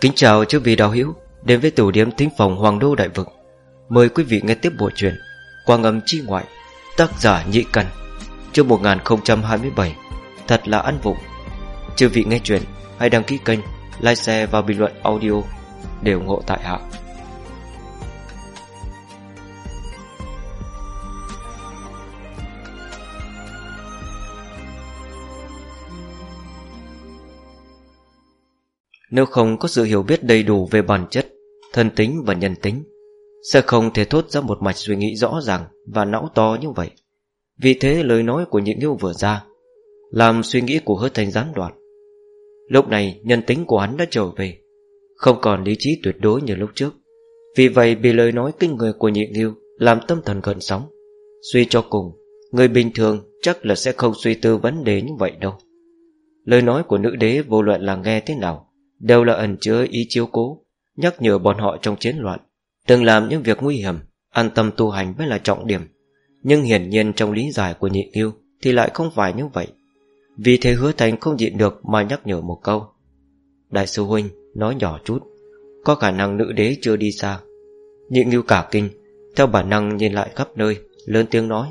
Kính chào chư vị đạo hữu, Đến với tủ điểm thính phòng Hoàng Đô Đại Vực. Mời quý vị nghe tiếp bộ truyện Quang âm chi ngoại, Tác giả Nhị Cần Chương 1027 Thật là ăn vụng. Chư vị nghe chuyện Hãy đăng ký kênh, Like share và bình luận audio Để ủng hộ tại hạ. Nếu không có sự hiểu biết đầy đủ về bản chất, thân tính và nhân tính, sẽ không thể thốt ra một mạch suy nghĩ rõ ràng và não to như vậy. Vì thế lời nói của nhị nghiêu vừa ra, làm suy nghĩ của hứa thành gián đoạn. Lúc này nhân tính của hắn đã trở về, không còn lý trí tuyệt đối như lúc trước. Vì vậy bị lời nói kinh người của nhị nghiêu làm tâm thần gợn sóng. Suy cho cùng, người bình thường chắc là sẽ không suy tư vấn đề như vậy đâu. Lời nói của nữ đế vô luận là nghe thế nào đều là ẩn chứa ý chiếu cố, nhắc nhở bọn họ trong chiến loạn, từng làm những việc nguy hiểm, an tâm tu hành mới là trọng điểm. Nhưng hiển nhiên trong lý giải của nhị yêu thì lại không phải như vậy. Vì thế hứa thành không nhịn được mà nhắc nhở một câu. Đại sư Huynh nói nhỏ chút, có khả năng nữ đế chưa đi xa. Nhị yêu cả kinh, theo bản năng nhìn lại khắp nơi, lớn tiếng nói.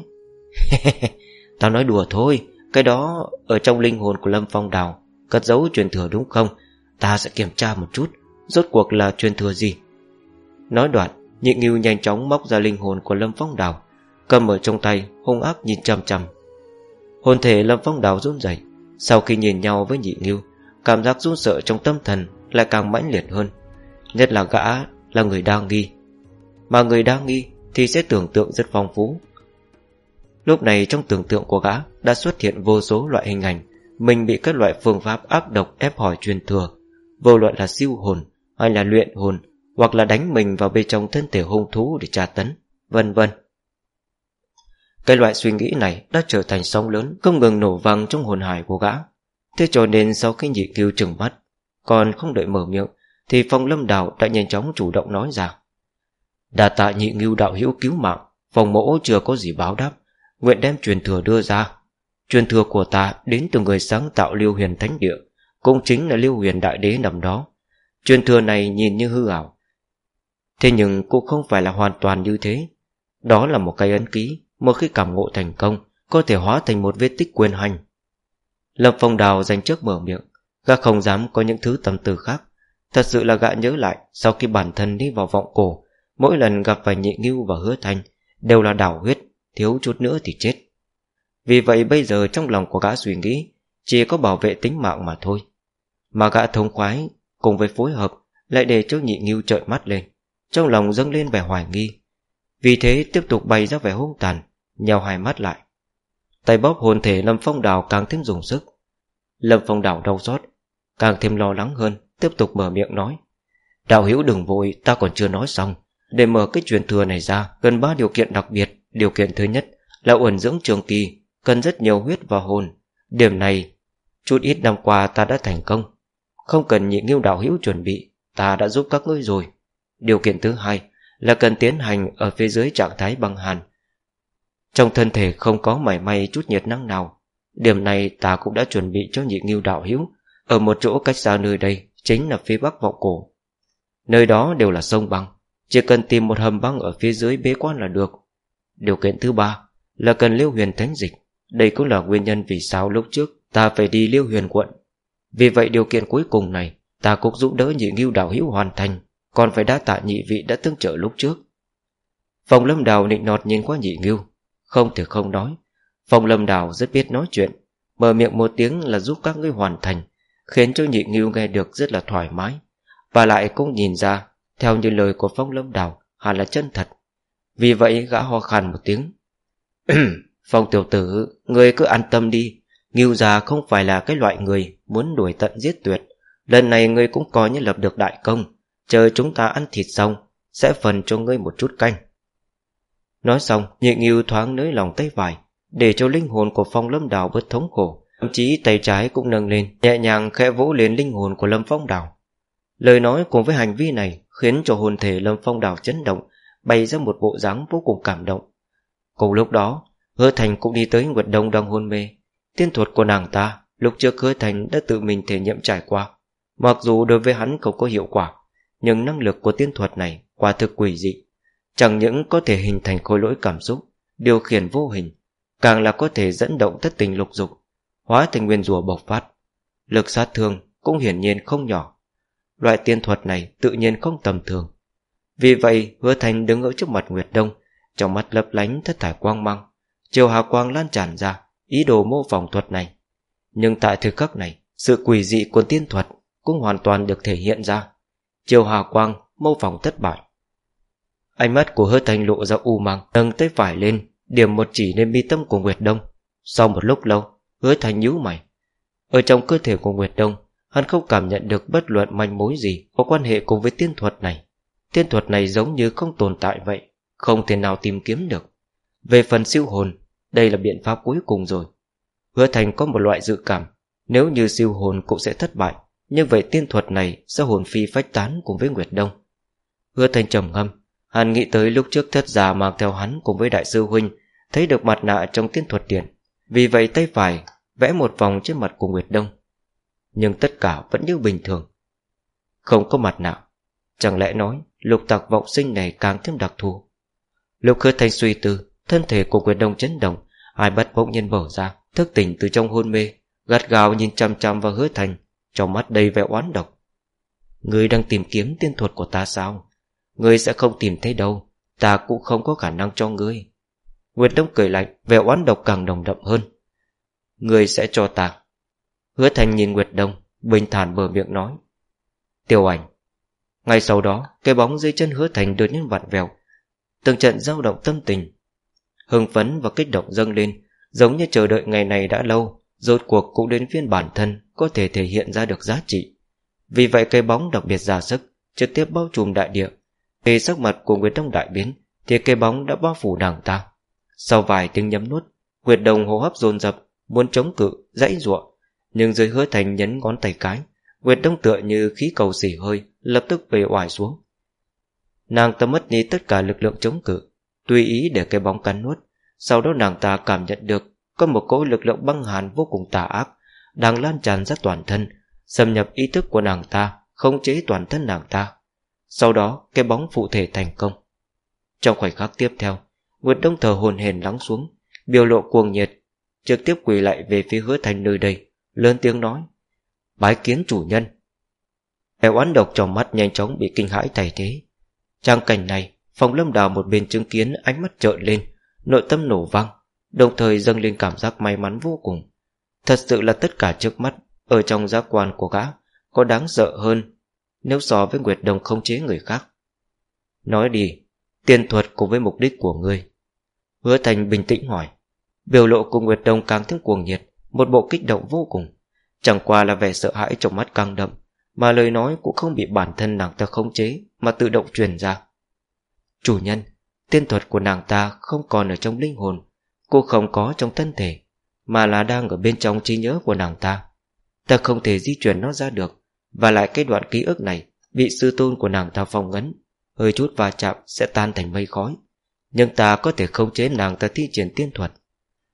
Tao nói đùa thôi, cái đó ở trong linh hồn của Lâm Phong Đào, cất giấu truyền thừa đúng không? Ta sẽ kiểm tra một chút, Rốt cuộc là truyền thừa gì? Nói đoạn, Nhị Ngưu nhanh chóng móc ra linh hồn của Lâm Phong Đào, Cầm ở trong tay, hung ác nhìn chăm chăm Hồn thể Lâm Phong Đào run rẩy, Sau khi nhìn nhau với nhị Ngưu, Cảm giác run sợ trong tâm thần Lại càng mãnh liệt hơn, Nhất là gã là người đang nghi. Mà người đang nghi thì sẽ tưởng tượng rất phong phú. Lúc này trong tưởng tượng của gã Đã xuất hiện vô số loại hình ảnh, Mình bị các loại phương pháp ác độc ép hỏi truyền thừa vô luận là siêu hồn hay là luyện hồn hoặc là đánh mình vào bên trong thân thể hung thú để tra tấn, vân vân. Cái loại suy nghĩ này đã trở thành sóng lớn không ngừng nổ vang trong hồn hải của gã. Thế cho nên sau khi nhị kiêu trừng mắt, còn không đợi mở miệng, thì phong lâm đạo đã nhanh chóng chủ động nói rằng Đà tạ nhị ngưu đạo hữu cứu mạng, phòng mẫu chưa có gì báo đáp, nguyện đem truyền thừa đưa ra. Truyền thừa của ta đến từ người sáng tạo liêu huyền thánh địa, cũng chính là lưu huyền đại đế nằm đó. Truyền thừa này nhìn như hư ảo. Thế nhưng cũng không phải là hoàn toàn như thế. Đó là một cái ấn ký, Một khi cảm ngộ thành công, Có thể hóa thành một vết tích quyền hành. Lâm Phong Đào dành trước mở miệng, Gã không dám có những thứ tâm tư khác. Thật sự là gã nhớ lại, Sau khi bản thân đi vào vọng cổ, Mỗi lần gặp phải nhị ngưu và hứa thanh Đều là đảo huyết, Thiếu chút nữa thì chết. Vì vậy bây giờ trong lòng của gã suy nghĩ, Chỉ có bảo vệ tính mạng mà thôi mà gã thông khoái cùng với phối hợp lại để cho nhị nghiêu trợn mắt lên, trong lòng dâng lên vẻ hoài nghi. Vì thế tiếp tục bày ra vẻ hung tàn, nhào hai mắt lại. Tay bóp hồn thể Lâm Phong Đào càng thêm dùng sức. Lâm Phong Đào đau xót, càng thêm lo lắng hơn, tiếp tục mở miệng nói. Đạo hữu đừng vội, ta còn chưa nói xong. Để mở cái truyền thừa này ra, cần ba điều kiện đặc biệt. Điều kiện thứ nhất là uẩn dưỡng trường kỳ, cần rất nhiều huyết và hồn. Điểm này, chút ít năm qua ta đã thành công. Không cần nhị nghiêu đạo hữu chuẩn bị, Ta đã giúp các ngươi rồi. Điều kiện thứ hai là cần tiến hành Ở phía dưới trạng thái băng hàn. Trong thân thể không có mảy may Chút nhiệt năng nào. Điểm này ta cũng đã chuẩn bị cho nhị nghiêu đạo hữu. Ở một chỗ cách xa nơi đây Chính là phía bắc vọng cổ. Nơi đó đều là sông băng. Chỉ cần tìm một hầm băng ở phía dưới bế quan là được. Điều kiện thứ ba Là cần liêu huyền thánh dịch. Đây cũng là nguyên nhân vì sao lúc trước Ta phải đi liêu huyền quận vì vậy điều kiện cuối cùng này, Ta cũng giúp đỡ nhị nghiêu đào hữu hoàn thành, Còn phải đa tạ nhị vị đã tương trợ lúc trước. Phòng lâm đào nịnh nọt nhìn qua nhị nghiêu Không thể không nói, Phòng lâm đào rất biết nói chuyện, Mở miệng một tiếng là giúp các ngươi hoàn thành, Khiến cho nhị nghiêu nghe được rất là thoải mái, Và lại cũng nhìn ra, Theo như lời của phong lâm đào, Hẳn là chân thật. Vì vậy gã ho khàn một tiếng, Phong tiểu tử Người cứ an tâm đi Ngưu già không phải là cái loại người muốn đuổi tận giết tuyệt. Lần này ngươi cũng coi như lập được đại công. Chờ chúng ta ăn thịt xong, sẽ phần cho ngươi một chút canh. Nói xong, nhị ngưu thoáng nới lòng tay vải, để cho linh hồn của phong lâm đào bớt thống khổ. Thậm chí tay trái cũng nâng lên, nhẹ nhàng khẽ vỗ lên linh hồn của lâm phong đào. Lời nói cùng với hành vi này khiến cho hồn thể lâm phong đào chấn động, bày ra một bộ dáng vô cùng cảm động. Cùng lúc đó, hứa thành cũng đi tới Nguyệt Đông đang hôn mê, Tiên thuật của nàng ta Lúc trước hứa thành đã tự mình thể nghiệm trải qua. Mặc dù đối với hắn không có hiệu quả, Nhưng năng lực của tiên thuật này Quả thực quỷ dị. Chẳng những có thể hình thành khối lỗi cảm xúc, Điều khiển vô hình, Càng là có thể dẫn động tất tình lục dục, Hóa thành nguyên rùa bộc phát. Lực sát thương cũng hiển nhiên không nhỏ. Loại tiên thuật này tự nhiên không tầm thường. Vì vậy, hứa thành đứng ở trước mặt Nguyệt Đông, Trong mắt lấp lánh thất thải quang mang, Chiều hà quang lan tràn ra Ý đồ mô phỏng thuật này. Nhưng tại thời khắc này, Sự quỷ dị của tiên thuật Cũng hoàn toàn được thể hiện ra. Chiều hà quang mô phỏng thất bại. Ánh mắt của hứa thành lộ ra u mang, Nâng tay phải lên, Điểm một chỉ lên mi tâm của Nguyệt Đông. Sau một lúc lâu Hứa thành nhíu mày. Ở trong cơ thể của Nguyệt Đông, Hắn không cảm nhận được bất luận manh mối gì Có quan hệ cùng với tiên thuật này. Tiên thuật này giống như không tồn tại vậy, Không thể nào tìm kiếm được. Về phần siêu hồn đây là biện pháp cuối cùng rồi. Hứa thành có một loại dự cảm, Nếu như siêu hồn cũng sẽ thất bại Như vậy tiên thuật này sẽ hồn phi phách tán cùng với Nguyệt Đông. Hứa thành trầm ngâm, Hắn nghĩ tới lúc trước thất già mang theo hắn cùng với đại sư huynh, Thấy được mặt nạ trong tiên thuật điện. Vì vậy tay phải vẽ một vòng trên mặt của Nguyệt Đông. Nhưng tất cả vẫn như bình thường. Không có mặt nạ. Chẳng lẽ nói lục tặc vọng sinh này càng thêm đặc thù? Lục hứa thành suy tư, Thân thể của Nguyệt Đông chấn động Hai bắt bỗng nhiên mở ra, Thức tỉnh từ trong hôn mê, Gắt gào nhìn chăm chăm vào hứa thành, Trong mắt đầy vẻ oán độc. Người đang tìm kiếm tiên thuật của ta sao? Người sẽ không tìm thấy đâu, Ta cũng không có khả năng cho ngươi. Nguyệt Đông cười lạnh, Vẻ oán độc càng đồng đậm hơn. Người sẽ cho ta. Hứa thành nhìn Nguyệt Đông, Bình thản bờ miệng nói. Tiêu ảnh, Ngay sau đó, Cái bóng dưới chân hứa thành đột nhiên vặn vẹo. Từng trận dao động tâm tình Hưng phấn và kích động dâng lên Giống như chờ đợi ngày này đã lâu Rốt cuộc cũng đến phiên bản thân Có thể thể hiện ra được giá trị. Vì vậy cây bóng đặc biệt ra sức Trực tiếp bao trùm đại địa. Khi sắc mặt của Nguyệt Đông đại biến Thì cây bóng đã bao phủ nàng ta. Sau vài tiếng nhấm nuốt Nguyệt đồng hô hấp dồn dập Muốn chống cự, dãy ruộng. Nhưng dưới hứa thành nhấn ngón tay cái Nguyệt Đông tựa như khí cầu xỉ hơi Lập tức về oải xuống. Nàng ta mất đi tất cả lực lượng chống cự. Tùy ý để cây bóng cắn nuốt. Sau đó nàng ta cảm nhận được Có một cỗ lực lượng băng hàn vô cùng tà ác Đang lan tràn ra toàn thân, Xâm nhập ý thức của nàng ta, khống chế toàn thân nàng ta. Sau đó, cái bóng phụ thể thành công. Trong khoảnh khắc tiếp theo Nguyệt Đông thờ hồn hền lắng xuống, Biểu lộ cuồng nhiệt, Trực tiếp quỳ lại về phía hứa thành nơi đây, Lớn tiếng nói, Bái kiến chủ nhân. Eo oán độc trong mắt nhanh chóng bị kinh hãi thay thế. Trang cảnh này Phòng lâm đào một bên chứng kiến ánh mắt trợn lên Nội tâm nổ vang Đồng thời dâng lên cảm giác may mắn vô cùng Thật sự là tất cả trước mắt Ở trong giác quan của gã Có đáng sợ hơn nếu so với Nguyệt Đồng không chế người khác. Nói đi, tiền thuật cùng với mục đích của ngươi. Hứa Thành bình tĩnh hỏi. Biểu lộ của Nguyệt đồng càng thêm cuồng nhiệt, một bộ kích động vô cùng. Chẳng qua là vẻ sợ hãi trong mắt càng đậm, mà lời nói cũng không bị bản thân nàng ta khống chế mà tự động truyền ra. Chủ nhân, tiên thuật của nàng ta không còn ở trong linh hồn, cô không có trong thân thể, mà là đang ở bên trong trí nhớ của nàng ta. Ta không thể di chuyển nó ra được, và lại cái đoạn ký ức này Bị sư tôn của nàng ta phong ấn Hơi chút va chạm sẽ tan thành mây khói. Nhưng ta có thể khống chế nàng ta thi triển tiên thuật.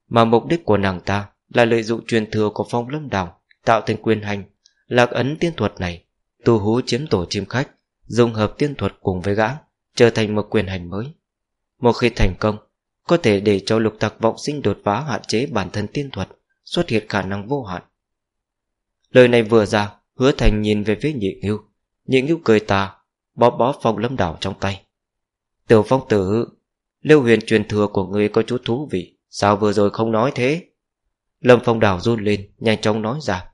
Mà mục đích của nàng ta Là lợi dụng truyền thừa của phong lâm đảo Tạo thành quyền hành Lạc ấn tiên thuật này Tu hú chiếm tổ chim khách Dùng hợp tiên thuật cùng với gã. Trở thành một quyền hành mới. Một khi thành công, Có thể để cho lục tặc vọng sinh đột phá hạn chế bản thân tiên thuật, Xuất hiện khả năng vô hạn. Lời này vừa ra, Hứa thành nhìn về phía nhị ngưu. Nhị ngưu cười ta bó bó phong lâm đảo trong tay. Tiểu phong tử, Lưu huyền truyền thừa của ngươi có chút thú vị, Sao vừa rồi không nói thế? Lâm phong đảo run lên, Nhanh chóng nói ra.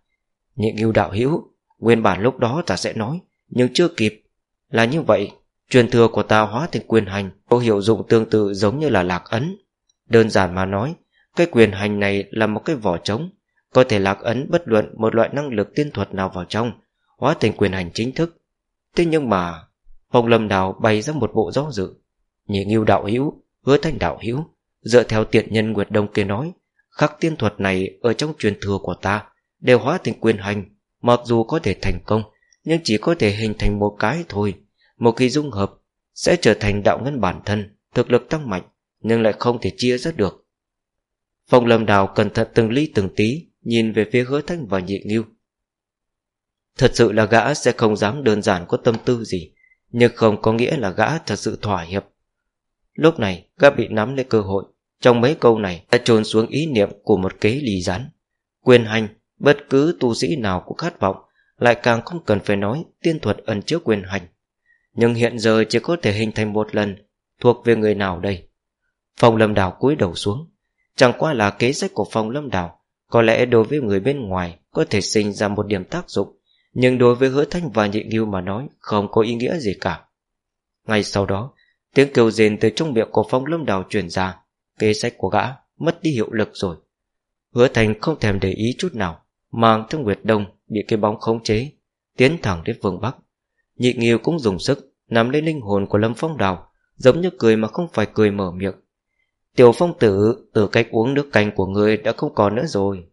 Nhị ngưu đạo hữu, Nguyên bản lúc đó ta sẽ nói, Nhưng chưa kịp. Là như vậy Truyền thừa của ta hóa thành quyền hành, Có hiệu dụng tương tự giống như là lạc ấn. Đơn giản mà nói, Cái quyền hành này là một cái vỏ trống. Có thể lạc ấn bất luận một loại năng lực tiên thuật nào vào trong, hóa thành quyền hành chính thức. Thế nhưng mà phong lâm đào bày ra một bộ do dự. Nhị nghiêu đạo hữu, hứa thanh đạo hữu, dựa theo tiện nhân nguyệt đông kia nói, khắc tiên thuật này ở trong truyền thừa của ta đều hóa thành quyền hành, mặc dù có thể thành công, nhưng chỉ có thể hình thành một cái thôi một khi dung hợp, sẽ trở thành đạo ngân bản thân, thực lực tăng mạnh, nhưng lại không thể chia ra được. Phong lâm đào cẩn thận từng ly từng tí, nhìn về phía hứa thanh và nhị nghiêu. Thật sự là gã sẽ không dám đơn giản có tâm tư gì, Nhưng không có nghĩa là gã thật sự thỏa hiệp. Lúc này, gã bị nắm lấy cơ hội, Trong mấy câu này đã trồn xuống ý niệm của một kế lì rắn Quyền hành, Bất cứ tu sĩ nào cũng khát vọng, Lại càng không cần phải nói tiên thuật ẩn chứa quyền hành. Nhưng hiện giờ chỉ có thể hình thành một lần, Thuộc về người nào đây? Phong lâm đảo cúi đầu xuống. Chẳng qua là kế sách của phong lâm đảo Có lẽ đối với người bên ngoài Có thể sinh ra một điểm tác dụng, Nhưng đối với hứa thanh và nhị nghiêu mà nói Không có ý nghĩa gì cả. Ngay sau đó, Tiếng kêu rền từ trong miệng của phong lâm đảo truyền ra, Kế sách của gã mất đi hiệu lực rồi. Hứa thành không thèm để ý chút nào, Mang theo Nguyệt Đông Bị cái bóng khống chế, Tiến thẳng đến phương Bắc. Nhị nghiêu cũng dùng sức Nắm lấy linh hồn của Lâm Phong Đào, Giống như cười mà không phải cười mở miệng. Tiểu phong tử, Từ cách uống nước canh của người đã không còn nữa rồi.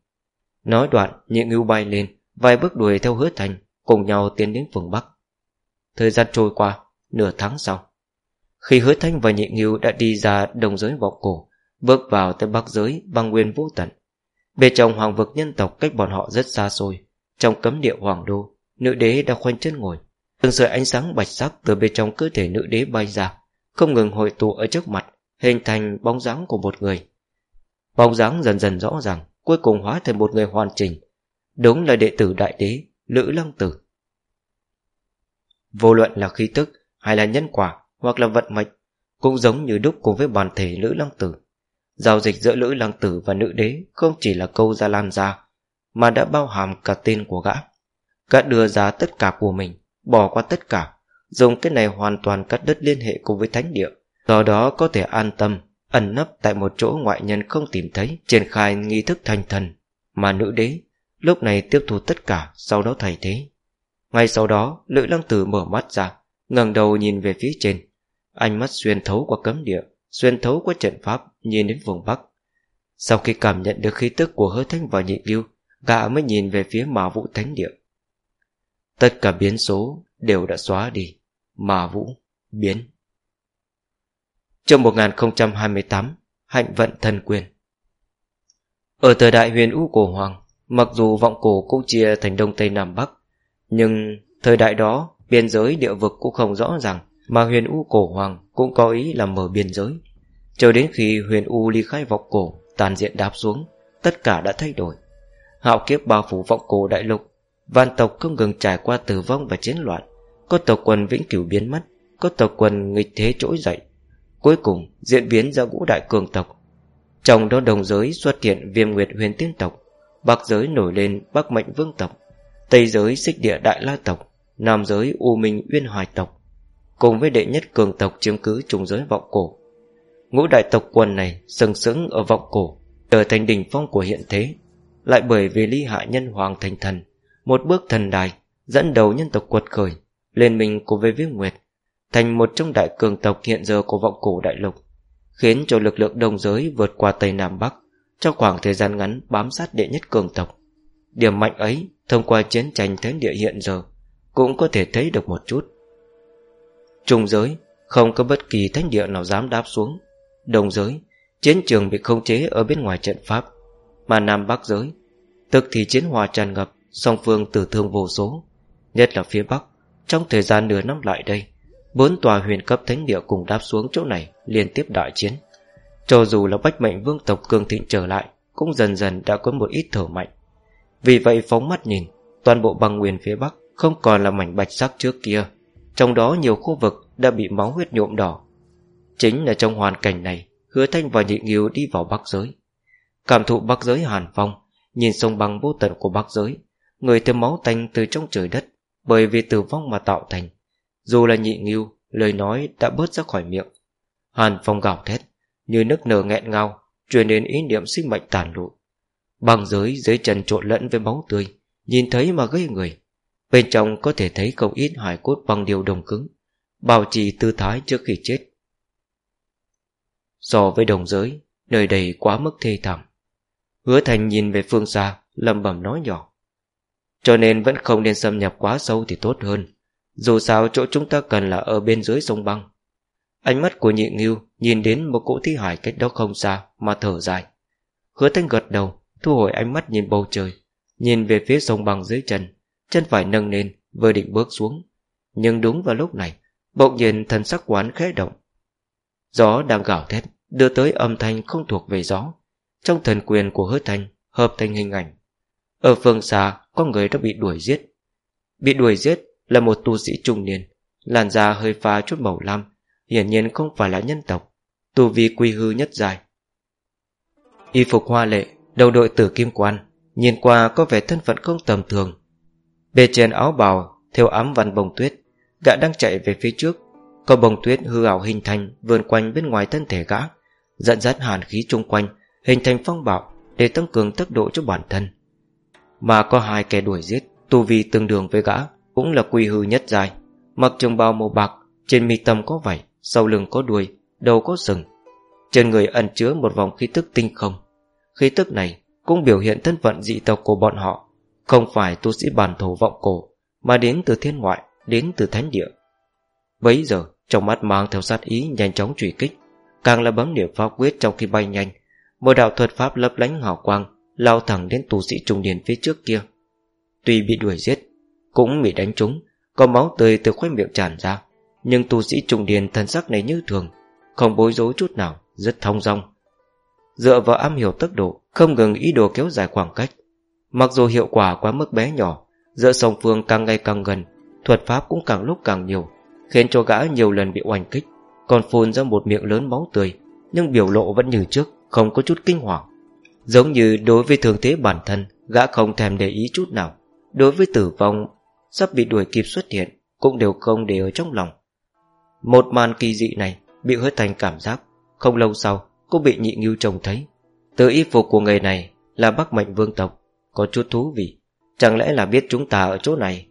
Nói đoạn, nhị nghiêu bay lên, Vài bước đuổi theo hứa thành, Cùng nhau tiến đến phương Bắc. Thời gian trôi qua, Nửa tháng sau, Khi hứa thanh và nhị nghiêu đã đi ra đồng giới vọng cổ, Bước vào tới bắc giới băng nguyên vũ tận Bên trong hoàng vực nhân tộc cách bọn họ rất xa xôi. Trong cấm địa hoàng đô, Nữ đế đã khoanh chân ngồi Từng sợi ánh sáng bạch sắc từ bên trong cơ thể nữ đế bay ra, Không ngừng hội tụ ở trước mặt, Hình thành bóng dáng của một người. Bóng dáng dần dần rõ ràng, Cuối cùng hóa thành một người hoàn chỉnh, Đúng là đệ tử đại đế Lữ Lăng Tử. Vô luận là khí tức Hay là nhân quả Hoặc là vận mệnh, Cũng giống như đúc cùng với bản thể Lữ Lăng Tử. Giao dịch giữa Lữ Lăng Tử và nữ đế Không chỉ là câu ra lan ra Mà đã bao hàm cả tên của gã Gã đưa ra tất cả của mình. Bỏ qua tất cả, Dùng cái này hoàn toàn cắt đứt liên hệ cùng với thánh địa. Do đó có thể an tâm, Ẩn nấp tại một chỗ ngoại nhân không tìm thấy, Triển khai nghi thức thành thần. Mà nữ đế, Lúc này tiếp thu tất cả, Sau đó thay thế. Ngay sau đó, Lữ Lăng Tử mở mắt ra, ngẩng đầu nhìn về phía trên. Ánh mắt xuyên thấu qua cấm địa, Xuyên thấu qua trận pháp, Nhìn đến vùng Bắc. Sau khi cảm nhận được khí tức của hứa thanh và nhị lưu, Gã mới nhìn về phía mà vũ thánh địa. Tất cả biến số Đều đã xóa đi, Mà vũ biến. Trong 1028 Hạnh vận thần quyền. Ở thời đại huyền u cổ hoàng, Mặc dù vọng cổ cũng chia thành Đông Tây Nam Bắc, Nhưng thời đại đó, Biên giới địa vực cũng không rõ ràng, Mà huyền u cổ hoàng cũng có ý là mở biên giới. Cho đến khi huyền u ly khai vọng cổ, Tàn diện đáp xuống, Tất cả đã thay đổi. Hạo kiếp bao phủ vọng cổ đại lục Vạn tộc không ngừng trải qua tử vong và chiến loạn. Có tộc quần vĩnh cửu biến mất, Có tộc quần nghịch thế trỗi dậy. Cuối cùng, diễn biến ra ngũ đại cường tộc. Trong đó đồng giới xuất hiện viêm nguyệt huyền tiên tộc, Bắc giới nổi lên Bắc mệnh vương tộc, Tây giới xích địa đại la tộc, Nam giới u minh uyên hoài tộc. Cùng với đệ nhất cường tộc chiếm cứ trùng giới vọng cổ, Ngũ đại tộc quần này sừng sững ở vọng cổ, Trở thành đỉnh phong của hiện thế, Lại bởi vì ly hạ nhân hoàng thành thần. Một bước thần đài, Dẫn đầu nhân tộc quật khởi, Lên mình của với viêm nguyệt, Thành một trong đại cường tộc hiện giờ của vọng cổ đại lục, Khiến cho lực lượng đồng giới vượt qua Tây Nam Bắc Trong khoảng thời gian ngắn bám sát đệ nhất cường tộc. Điểm mạnh ấy, Thông qua chiến tranh thánh địa hiện giờ, Cũng có thể thấy được một chút. Trung giới, Không có bất kỳ thánh địa nào dám đáp xuống. Đồng giới, Chiến trường bị khống chế ở bên ngoài trận pháp. Mà Nam Bắc giới, Tức thì chiến hòa tràn ngập Song phương tử thương vô số, Nhất là phía Bắc. Trong thời gian nửa năm lại đây, Bốn tòa huyền cấp thánh địa cùng đáp xuống chỗ này Liên tiếp đại chiến. Cho dù là bách mệnh vương tộc cường thịnh trở lại, Cũng dần dần đã có một ít thở mạnh. Vì vậy phóng mắt nhìn, Toàn bộ băng nguyên phía Bắc Không còn là mảnh bạch sắc trước kia. Trong đó nhiều khu vực đã bị máu huyết nhuộm đỏ. Chính là trong hoàn cảnh này, Hứa Thanh và Nhị Nghiêu đi vào Bắc Giới. Cảm thụ Bắc Giới hàn phong, Nhìn sông băng vô tận của Bắc Giới Người từ máu tanh từ trong trời đất, Bởi vì tử vong mà tạo thành. Dù là Nhị Nghiêu, Lời nói đã bớt ra khỏi miệng. Hàn phong gào thét, Như nước nở nghẹn ngào, Truyền đến ý niệm sinh mệnh tàn lụi. Băng giới dưới chân trộn lẫn với máu tươi, Nhìn thấy mà gây người. Bên trong có thể thấy không ít hải cốt bằng điều đồng cứng, Bảo trì tư thái trước khi chết. So với đồng giới, Nơi đây quá mức thê thảm. Hứa thành nhìn về phương xa lầm bẩm nói nhỏ. Cho nên vẫn không nên xâm nhập quá sâu thì tốt hơn. Dù sao chỗ chúng ta cần là ở bên dưới sông băng. Ánh mắt của nhị nghiêu Nhìn đến một cỗ thi hải cách đó không xa Mà thở dài. Hứa thanh gật đầu, Thu hồi ánh mắt nhìn bầu trời, Nhìn về phía sông băng dưới chân Chân phải nâng lên, Vừa định bước xuống. Nhưng đúng vào lúc này, Bỗng nhiên thần sắc quán khẽ động. Gió đang gào thét, Đưa tới âm thanh không thuộc về gió. Trong thần quyền của hứa thanh, Hợp thành hình ảnh. Ở phương xa, có người đã bị đuổi giết. Bị đuổi giết là một tu sĩ trung niên, Làn da hơi pha chút màu lam, Hiển nhiên không phải là nhân tộc, Tu vi quy hư nhất dài. Y phục hoa lệ, Đầu đội tử kim quan, Nhìn qua có vẻ thân phận không tầm thường. Bề trên áo bào Theo ám văn bông tuyết, Gã đang chạy về phía trước. Có bông tuyết hư ảo hình thành vườn quanh bên ngoài thân thể gã, Dẫn dắt hàn khí chung quanh, Hình thành phong bạo Để tăng cường tốc độ cho bản thân. Mà có hai kẻ đuổi giết, Tu vi tương đương với gã, Cũng là quy hư nhất dài Mặc trường bào màu bạc, Trên mi tâm có vảy, Sau lưng có đuôi, Đầu có sừng. Trên người ẩn chứa một vòng khí tức tinh không. Khí tức này cũng biểu hiện thân phận dị tộc của bọn họ. Không phải tu sĩ bản thổ vọng cổ, Mà đến từ thiên ngoại, Đến từ thánh địa. Bấy giờ, trong mắt mang theo sát ý nhanh chóng truy kích. Càng là bấm niệm pháp quyết trong khi bay nhanh. Một đạo thuật pháp lấp lánh hào quang Lao thẳng đến tu sĩ trung niên phía trước kia. Tuy bị đuổi giết, Cũng bị đánh trúng, Có máu tươi từ khoanh miệng tràn ra, Nhưng tu sĩ trung niên thân sắc này như thường, Không bối rối chút nào, Rất thông dong. Dựa vào am hiểu tốc độ, Không ngừng ý đồ kéo dài khoảng cách, Mặc dù hiệu quả quá mức bé nhỏ, Giữa song phương càng ngày càng gần, Thuật pháp cũng càng lúc càng nhiều, Khiến cho gã nhiều lần bị oanh kích, Còn phun ra một miệng lớn máu tươi, Nhưng biểu lộ vẫn như trước, Không có chút kinh hoàng. Giống như đối với thường thế bản thân, Gã không thèm để ý chút nào. Đối với tử vong, Sắp bị đuổi kịp xuất hiện, Cũng đều không để ở trong lòng. Một màn kỳ dị này Bị hứa thành cảm giác. Không lâu sau, cũng bị nhị nghiêu trông thấy. Từ y phục của người này là bắc mệnh vương tộc, Có chút thú vị. Chẳng lẽ là biết chúng ta ở chỗ này?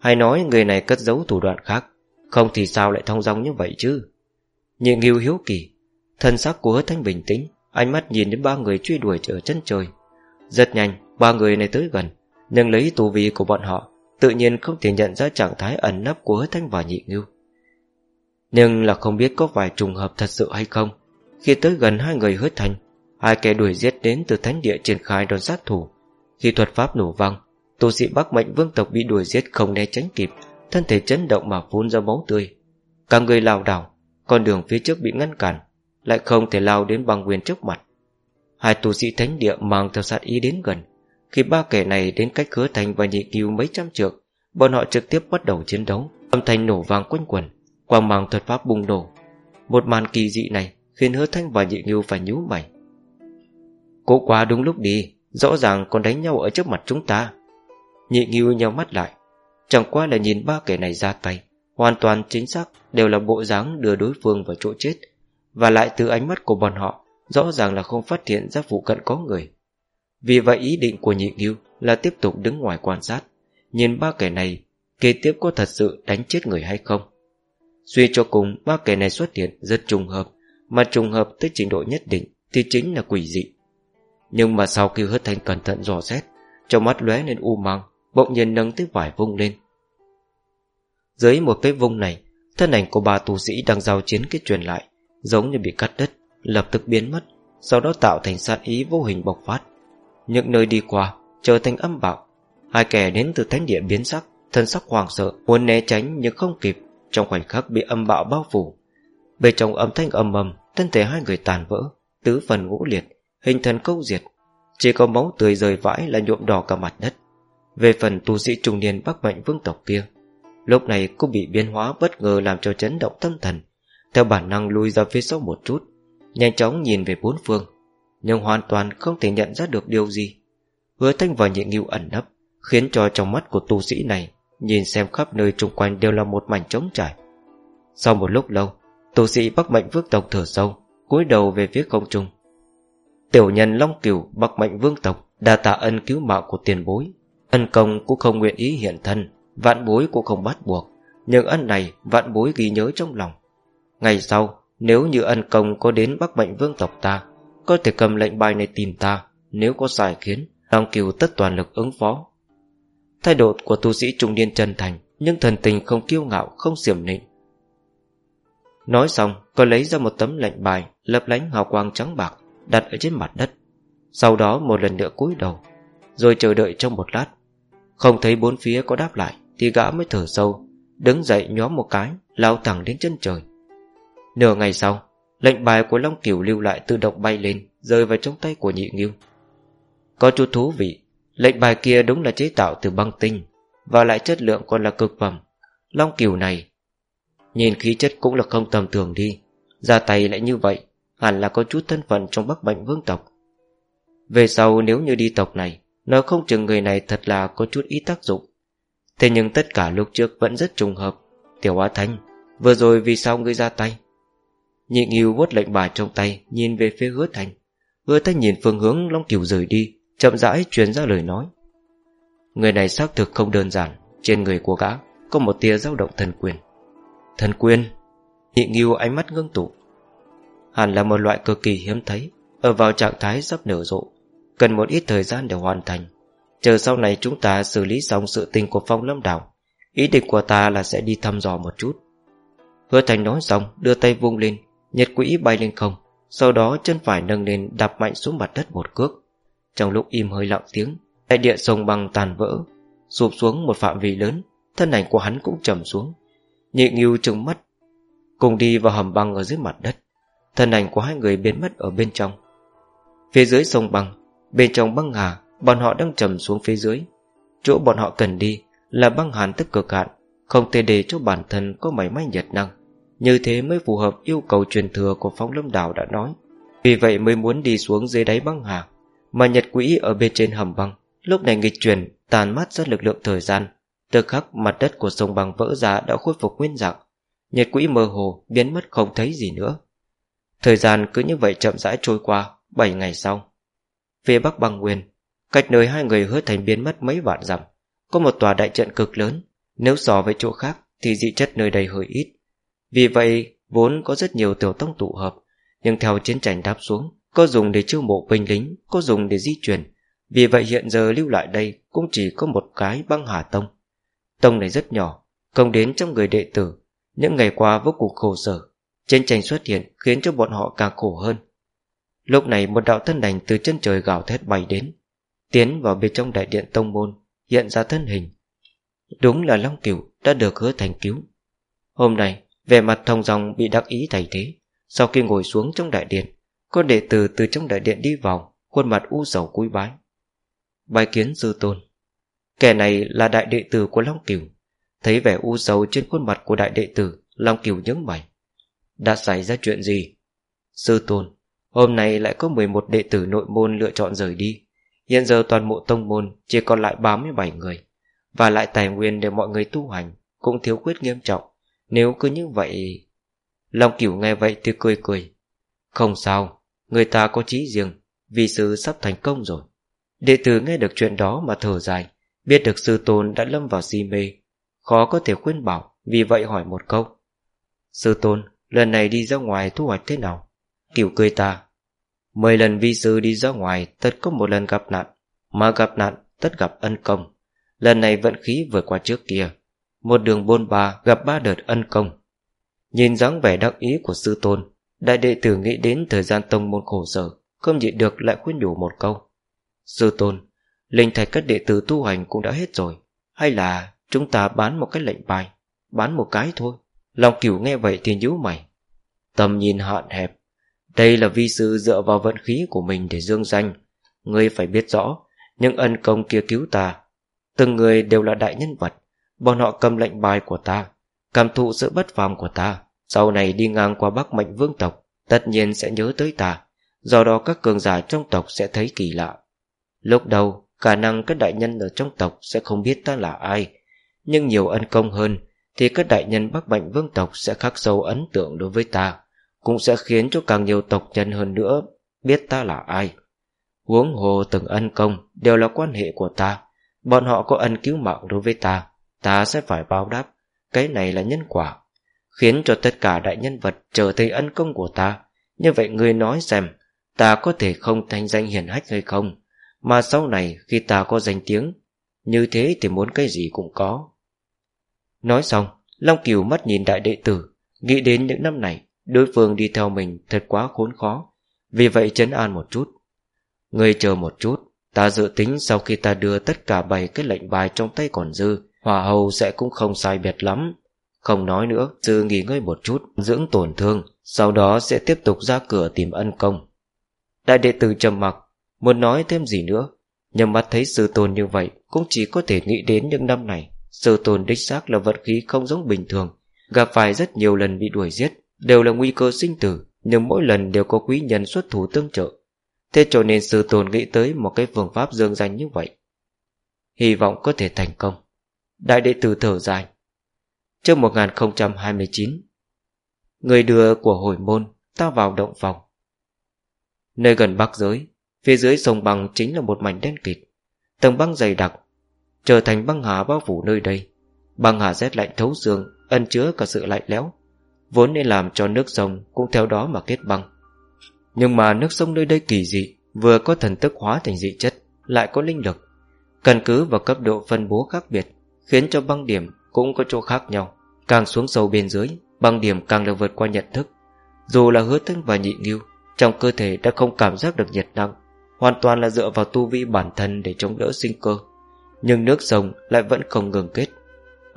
Hay nói người này cất giấu thủ đoạn khác? Không thì sao lại thông dong như vậy chứ? Nhị nghiêu hiếu kỳ, Thân sắc của hứa thanh bình tĩnh Ánh mắt nhìn đến ba người truy đuổi ở chân trời. Rất nhanh Ba người này tới gần Nhưng lấy tù vi của bọn họ Tự nhiên không thể nhận ra trạng thái ẩn nấp của hứa thanh và nhị ngưu. Nhưng là không biết có phải trùng hợp thật sự hay không khi tới gần hai người hứa thanh, Hai kẻ đuổi giết đến từ thánh địa triển khai đòn sát thủ. Khi thuật pháp nổ vang Tu sĩ Bắc Mệnh vương tộc bị đuổi giết không né tránh kịp Thân thể chấn động mà phun ra máu tươi. Cả người lao đảo Con đường phía trước bị ngăn cản lại không thể lao đến bằng quyền trước mặt. Hai tu sĩ thánh địa mang theo sát ý đến gần. Khi ba kẻ này đến cách hứa thành và nhị cứu mấy trăm trượng, Bọn họ trực tiếp bắt đầu chiến đấu. Âm thanh nổ vang quanh quần, Quang mang thuật pháp bùng nổ. Một màn kỳ dị này Khiến hứa thanh và nhị ngưu phải nhú mày. Cố quá đúng lúc đi, Rõ ràng còn đánh nhau ở trước mặt chúng ta. Nhị ngưu nhau mắt lại. Chẳng qua là nhìn ba kẻ này ra tay, Hoàn toàn chính xác Đều là bộ dáng đưa đối phương vào chỗ chết. Và lại từ ánh mắt của bọn họ, Rõ ràng là không phát hiện ra phụ cận có người. Vì vậy ý định của nhị nghiêu Là tiếp tục đứng ngoài quan sát, Nhìn ba kẻ này Kế tiếp có thật sự đánh chết người hay không. Suy cho cùng, ba kẻ này xuất hiện rất trùng hợp, mà trùng hợp tới trình độ nhất định Thì chính là quỷ dị. Nhưng mà sau khi hớt thanh cẩn thận dò xét, Trong mắt lóe lên u mang, Bỗng nhiên nâng tới vải vung lên. Dưới một cái vung này, Thân ảnh của ba tù sĩ đang giao chiến kết truyền lại Giống như bị cắt đứt, Lập tức biến mất, Sau đó tạo thành sát ý vô hình bộc phát. Những nơi đi qua trở thành âm bạo. Hai kẻ đến từ thánh địa biến sắc, Thân sắc hoàng sợ, Muốn né tránh nhưng không kịp, Trong khoảnh khắc bị âm bạo bao phủ. Bên trong âm thanh ầm ầm, Thân thể hai người tàn vỡ, Tứ phần ngũ liệt, Hình thần câu diệt. Chỉ có máu tươi rời vãi là nhuộm đỏ cả mặt đất. Về phần tu sĩ trung niên bắc mạnh vương tộc kia, Lúc này cũng bị biến hóa bất ngờ Làm cho chấn động tâm thần. Theo bản năng lui ra phía sau một chút, Nhanh chóng nhìn về bốn phương, Nhưng hoàn toàn không thể nhận ra được điều gì. Hứa thanh và nhị nghiêu ẩn nấp, Khiến cho trong mắt của tu sĩ này Nhìn xem khắp nơi xung quanh đều là một mảnh trống trải. Sau một lúc lâu, Tu sĩ Bắc Mệnh Vương tộc thở sâu, cúi đầu về phía không trung. Tiểu nhân Long Cửu Bắc Mệnh Vương tộc Đa tạ ân cứu mạng của tiền bối. Ân công cũng không nguyện ý hiện thân, Vạn bối cũng không bắt buộc, Nhưng ân này vạn bối ghi nhớ trong lòng. Ngày sau, Nếu như ân công có đến Bắc Mệnh Vương tộc ta, Có thể cầm lệnh bài này tìm ta, Nếu có sai khiến, Long Cửu tất toàn lực ứng phó. Thái độ của tu sĩ trung niên chân thành, Nhưng thần tình không kiêu ngạo, không xiểm nịnh. Nói xong, cô lấy ra một tấm lệnh bài, Lấp lánh hào quang trắng bạc, Đặt ở trên mặt đất. Sau đó một lần nữa cúi đầu, Rồi chờ đợi trong một lát. Không thấy bốn phía có đáp lại, Thì gã mới thở sâu, Đứng dậy nhóm một cái, Lao thẳng đến chân trời. Nửa ngày sau, Lệnh bài của Long Cửu lưu lại tự động bay lên, Rơi vào trong tay của nhị nghiêu. Có chút thú vị, Lệnh bài kia đúng là chế tạo từ băng tinh, Và lại chất lượng còn là cực phẩm. Long Cửu này, Nhìn khí chất cũng là không tầm thường đi, Ra tay lại như vậy, Hẳn là có chút thân phận trong bắc bệnh vương tộc. Về sau nếu như đi tộc này, Nó không chừng người này thật là có chút ít tác dụng. Thế nhưng tất cả lúc trước vẫn rất trùng hợp, Tiểu Á Thanh, Vừa rồi vì sao ngươi ra tay? Nhị nghiêu vuốt lệnh bài trong tay, Nhìn về phía hứa thành. Hứa Thanh nhìn phương hướng Long Kiều rời đi, Chậm rãi truyền ra lời nói. Người này xác thực không đơn giản, Trên người của gã có một tia dao động thần quyền. Thần quyền? Nhị nghiêu ánh mắt ngưng tụ. Hẳn là một loại cực kỳ hiếm thấy, Ở vào trạng thái sắp nở rộ. Cần một ít thời gian để hoàn thành. Chờ sau này chúng ta xử lý xong sự tình của phong lâm đảo, Ý định của ta là sẽ đi thăm dò một chút. Hứa thành nói xong, Đưa tay vung lên Nhật quỹ bay lên không, Sau đó chân phải nâng lên đạp mạnh xuống mặt đất một cước. Trong lúc im hơi lặng tiếng, Đại địa sông băng tàn vỡ, Sụp xuống một phạm vi lớn, Thân ảnh của hắn cũng trầm xuống. Nhị nghiêu trừng mắt, Cùng đi vào hầm băng ở dưới mặt đất. Thân ảnh của hai người biến mất ở bên trong. Phía dưới sông băng, Bên trong băng hà, Bọn họ đang trầm xuống phía dưới. Chỗ bọn họ cần đi là băng hàn tức cực hạn, Không thể để cho bản thân có mảy may nhiệt năng. Như thế mới phù hợp yêu cầu truyền thừa của Phong Lâm Đảo đã nói. Vì vậy mới muốn đi xuống dưới đáy băng hà, Mà nhật quỹ ở bên trên hầm băng. Lúc này nghịch chuyển, Tàn mát ra lực lượng thời gian. Từ khắc mặt đất của sông băng vỡ ra đã khôi phục nguyên dạng. Nhật quỹ mơ hồ, biến mất không thấy gì nữa. Thời gian cứ như vậy chậm rãi trôi qua 7 ngày sau. Phía bắc băng nguyên, Cách nơi hai người hứa thành biến mất mấy vạn dặm, Có một tòa đại trận cực lớn. Nếu so với chỗ khác, Thì dị chất nơi đây hơi ít. Vì vậy, vốn có rất nhiều tiểu tông tụ hợp, Nhưng theo chiến tranh đáp xuống, Có dùng để chiêu mộ binh lính, Có dùng để di chuyển. Vì vậy hiện giờ lưu lại đây Cũng chỉ có một cái băng hà tông. Tông này rất nhỏ Công đến trong người đệ tử, Những ngày qua vô cùng khổ sở. Chiến tranh xuất hiện khiến cho bọn họ càng khổ hơn. Lúc này một đạo thân đành từ chân trời gào thét bay đến, Tiến vào bên trong đại điện tông môn, Hiện ra thân hình. Đúng là Long Cửu đã được hứa thành cứu. Hôm nay về mặt thông dòng bị đắc ý thay thế. Sau khi ngồi xuống trong đại điện Con đệ tử từ trong đại điện đi vào, Khuôn mặt u sầu cúi bái. Bài kiến sư tôn. Kẻ này là đại đệ tử của Long Cửu Thấy vẻ u sầu trên khuôn mặt của đại đệ tử, Long Cửu nhớ mày. Đã xảy ra chuyện gì? Sư tôn, Hôm nay lại có 11 đệ tử nội môn lựa chọn rời đi. Hiện giờ toàn bộ tông môn chỉ còn lại 37 người. Và lại tài nguyên để mọi người tu hành Cũng thiếu khuyết nghiêm trọng. Nếu cứ như vậy, Long cửu nghe vậy thì cười cười. Không sao, Người ta có trí riêng, Vì sư sắp thành công rồi. Đệ tử nghe được chuyện đó mà thở dài, Biết được sư tôn đã lâm vào si mê. Khó có thể khuyên bảo, Vì vậy hỏi một câu. Sư tôn, lần này đi ra ngoài thu hoạch thế nào? Cửu cười ta. Mười lần vi sư đi ra ngoài, Tất có một lần gặp nạn. Mà gặp nạn, tất gặp ân công. Lần này vận khí vượt qua trước kia. Một đường bôn ba gặp ba đợt ân công. Nhìn dáng vẻ đắc ý của sư tôn, Đại đệ tử nghĩ đến thời gian tông môn khổ sở, Không nhịn được lại khuyên nhủ một câu. Sư tôn, Linh thạch các đệ tử tu hành cũng đã hết rồi, Hay là chúng ta bán một cái lệnh bài, Bán một cái thôi. Lòng cửu nghe vậy thì nhíu mày. Tầm nhìn hạn hẹp, đây là vi sư dựa vào vận khí của mình để dương danh. Ngươi phải biết rõ, Những ân công kia cứu ta, Từng người đều là đại nhân vật Bọn họ cầm lệnh bài của ta Cảm thụ sự bất phàm của ta. Sau này đi ngang qua bắc mệnh vương tộc Tất nhiên sẽ nhớ tới ta. Do đó các cường giả trong tộc sẽ thấy kỳ lạ. Lúc đầu Khả năng các đại nhân ở trong tộc Sẽ không biết ta là ai. Nhưng nhiều ân công hơn Thì các đại nhân bắc mệnh vương tộc Sẽ khắc sâu ấn tượng đối với ta cũng sẽ khiến cho càng nhiều tộc nhân hơn nữa biết ta là ai. Huống hồ từng ân công đều là quan hệ của ta, bọn họ có ân cứu mạng đối với ta, ta sẽ phải báo đáp, cái này là nhân quả. Khiến cho tất cả đại nhân vật trở thành ân công của ta, như vậy người nói xem, ta có thể không thành danh hiển hách hay không, mà sau này khi ta có danh tiếng, như thế thì muốn cái gì cũng có. Nói xong, Long Kiều mắt nhìn đại đệ tử, nghĩ đến những năm này, Đối phương đi theo mình thật quá khốn khó Vì vậy chấn an một chút Người chờ một chút Ta dự tính sau khi ta đưa tất cả bảy cái lệnh bài trong tay còn dư Hòa hầu sẽ cũng không sai biệt lắm. Không nói nữa Sư nghỉ ngơi một chút, Dưỡng tổn thương, Sau đó sẽ tiếp tục ra cửa tìm ân công. Đại đệ tử trầm mặc, Muốn nói thêm gì nữa? Nhưng mắt thấy sư tôn như vậy, Cũng chỉ có thể nghĩ đến những năm này. Sư tôn đích xác là vật khí không giống bình thường, Gặp phải rất nhiều lần bị đuổi giết, Đều là nguy cơ sinh tử, Nhưng mỗi lần đều có quý nhân xuất thủ tương trợ. Thế cho nên sư tôn nghĩ tới Một cái phương pháp dương danh như vậy. Hy vọng có thể thành công. Đại đệ tử thở dài. Trước 1029 Người đưa của hồi môn Ta vào động phòng. Nơi gần bắc giới, Phía dưới sông băng chính là một mảnh đen kịt. Tầng băng dày đặc, Trở thành băng hà bao phủ nơi đây. Băng hà rét lạnh thấu xương Ân chứa cả sự lạnh lẽo, Vốn nên làm cho nước sông cũng theo đó mà kết băng. Nhưng mà nước sông nơi đây kỳ dị, Vừa có thần tức hóa thành dị chất, Lại có linh lực, Căn cứ vào cấp độ phân bố khác biệt. Khiến cho băng điểm cũng có chỗ khác nhau. Càng xuống sâu bên dưới, Băng điểm càng được vượt qua nhận thức. Dù là hứa thân và nhị nghiêu, Trong cơ thể đã không cảm giác được nhiệt năng, Hoàn toàn là dựa vào tu vi bản thân Để chống đỡ sinh cơ. Nhưng nước sông lại vẫn không ngừng kết.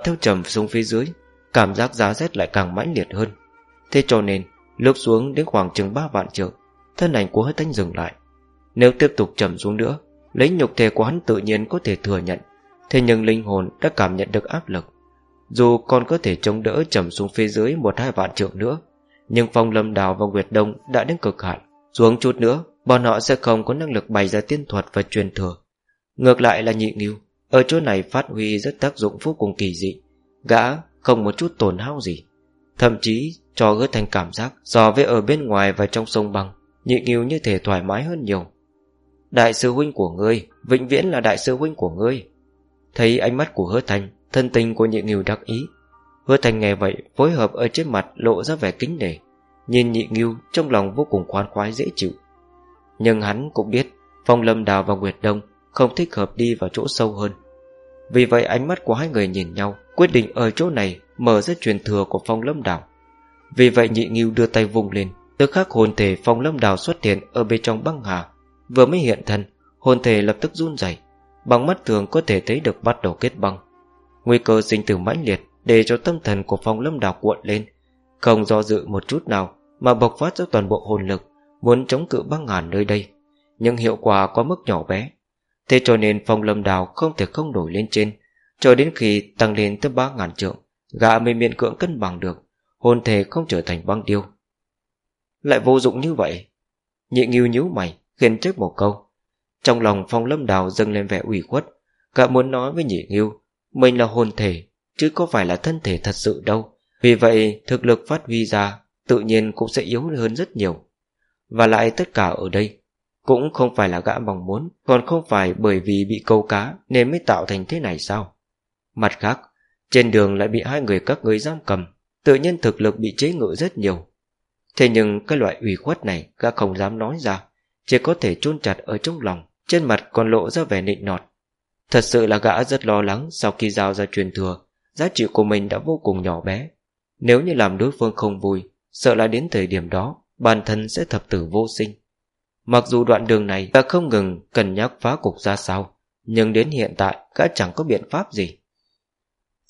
Theo trầm xuống phía dưới, Cảm giác giá rét lại càng mãnh liệt hơn. Thế cho nên, lướt xuống đến khoảng chừng 3 vạn trượng, Thân ảnh của hứa thanh dừng lại. Nếu tiếp tục trầm xuống nữa, Lấy nhục thể của hắn tự nhiên có thể thừa nhận. Thế nhưng linh hồn đã cảm nhận được áp lực. Dù còn có thể chống đỡ trầm xuống phía dưới một hai vạn trượng nữa, Nhưng phong lâm đào và Nguyệt Đông đã đến cực hạn. Xuống chút nữa, Bọn họ sẽ không có năng lực bày ra tiên thuật và truyền thừa. Ngược lại là nhị nghiêu, Ở chỗ này phát huy rất tác dụng vô cùng kỳ dị. Gã không một chút tổn hao gì, Thậm chí cho gỡ thành cảm giác So với ở bên ngoài và trong sông băng, Nhị nghiêu như thể thoải mái hơn nhiều. Đại sư huynh của ngươi, Vĩnh viễn là đại sư huynh của ngươi. Thấy ánh mắt của hứa thành, Thân tình của nhị nghiêu đắc ý. Hứa thành nghe vậy, phối hợp ở trên mặt lộ ra vẻ kính nể, Nhìn nhị nghiêu trong lòng vô cùng khoan khoái dễ chịu. Nhưng hắn cũng biết, Phong Lâm Đào và Nguyệt Đông Không thích hợp đi vào chỗ sâu hơn. Vì vậy ánh mắt của hai người nhìn nhau, Quyết định ở chỗ này Mở ra truyền thừa của Phong Lâm Đào. Vì vậy nhị nghiêu đưa tay vùng lên, Tức khắc hồn thể Phong Lâm Đào xuất hiện Ở bên trong băng hà. Vừa mới hiện thân, Hồn thể lập tức run rẩy. Bằng mắt thường có thể thấy được bắt đầu kết băng. Nguy cơ sinh tử mãnh liệt Để cho tâm thần của Phong Lâm Đào cuộn lên. Không do dự một chút nào Mà bộc phát ra toàn bộ hồn lực, Muốn chống cự băng ngàn nơi đây. Nhưng hiệu quả có mức nhỏ bé. Thế cho nên Phong Lâm Đào không thể không đổi lên trên. Cho đến khi tăng lên tới ba ngàn trượng, Gã mới miễn cưỡng cân bằng được, Hồn thể không trở thành băng điêu. Lại vô dụng như vậy. Nhị nghiêu nhíu mày, khiển trách một câu. Trong lòng Phong Lâm Đào dâng lên vẻ ủy khuất, Gã muốn nói với nhị nghiêu, Mình là hồn thể, Chứ có phải là thân thể thật sự đâu. Vì vậy, thực lực phát huy ra, Tự nhiên cũng sẽ yếu hơn rất nhiều. Và lại tất cả ở đây, Cũng không phải là gã mong muốn, Còn không phải bởi vì bị câu cá Nên mới tạo thành thế này sao? Mặt khác, Trên đường lại bị hai người các ngươi giam cầm, Tự nhiên thực lực bị chế ngự rất nhiều. Thế nhưng cái loại ủy khuất này Gã không dám nói ra, Chỉ có thể chôn chặt ở trong lòng. Trên mặt còn lộ ra vẻ nịnh nọt. Thật sự là gã rất lo lắng Sau khi giao ra truyền thừa. Giá trị của mình đã vô cùng nhỏ bé. Nếu như làm đối phương không vui, Sợ là đến thời điểm đó, Bản thân sẽ thập tử vô sinh. Mặc dù đoạn đường này ta không ngừng Cần nhắc phá cục ra sao, Nhưng đến hiện tại gã chẳng có biện pháp gì.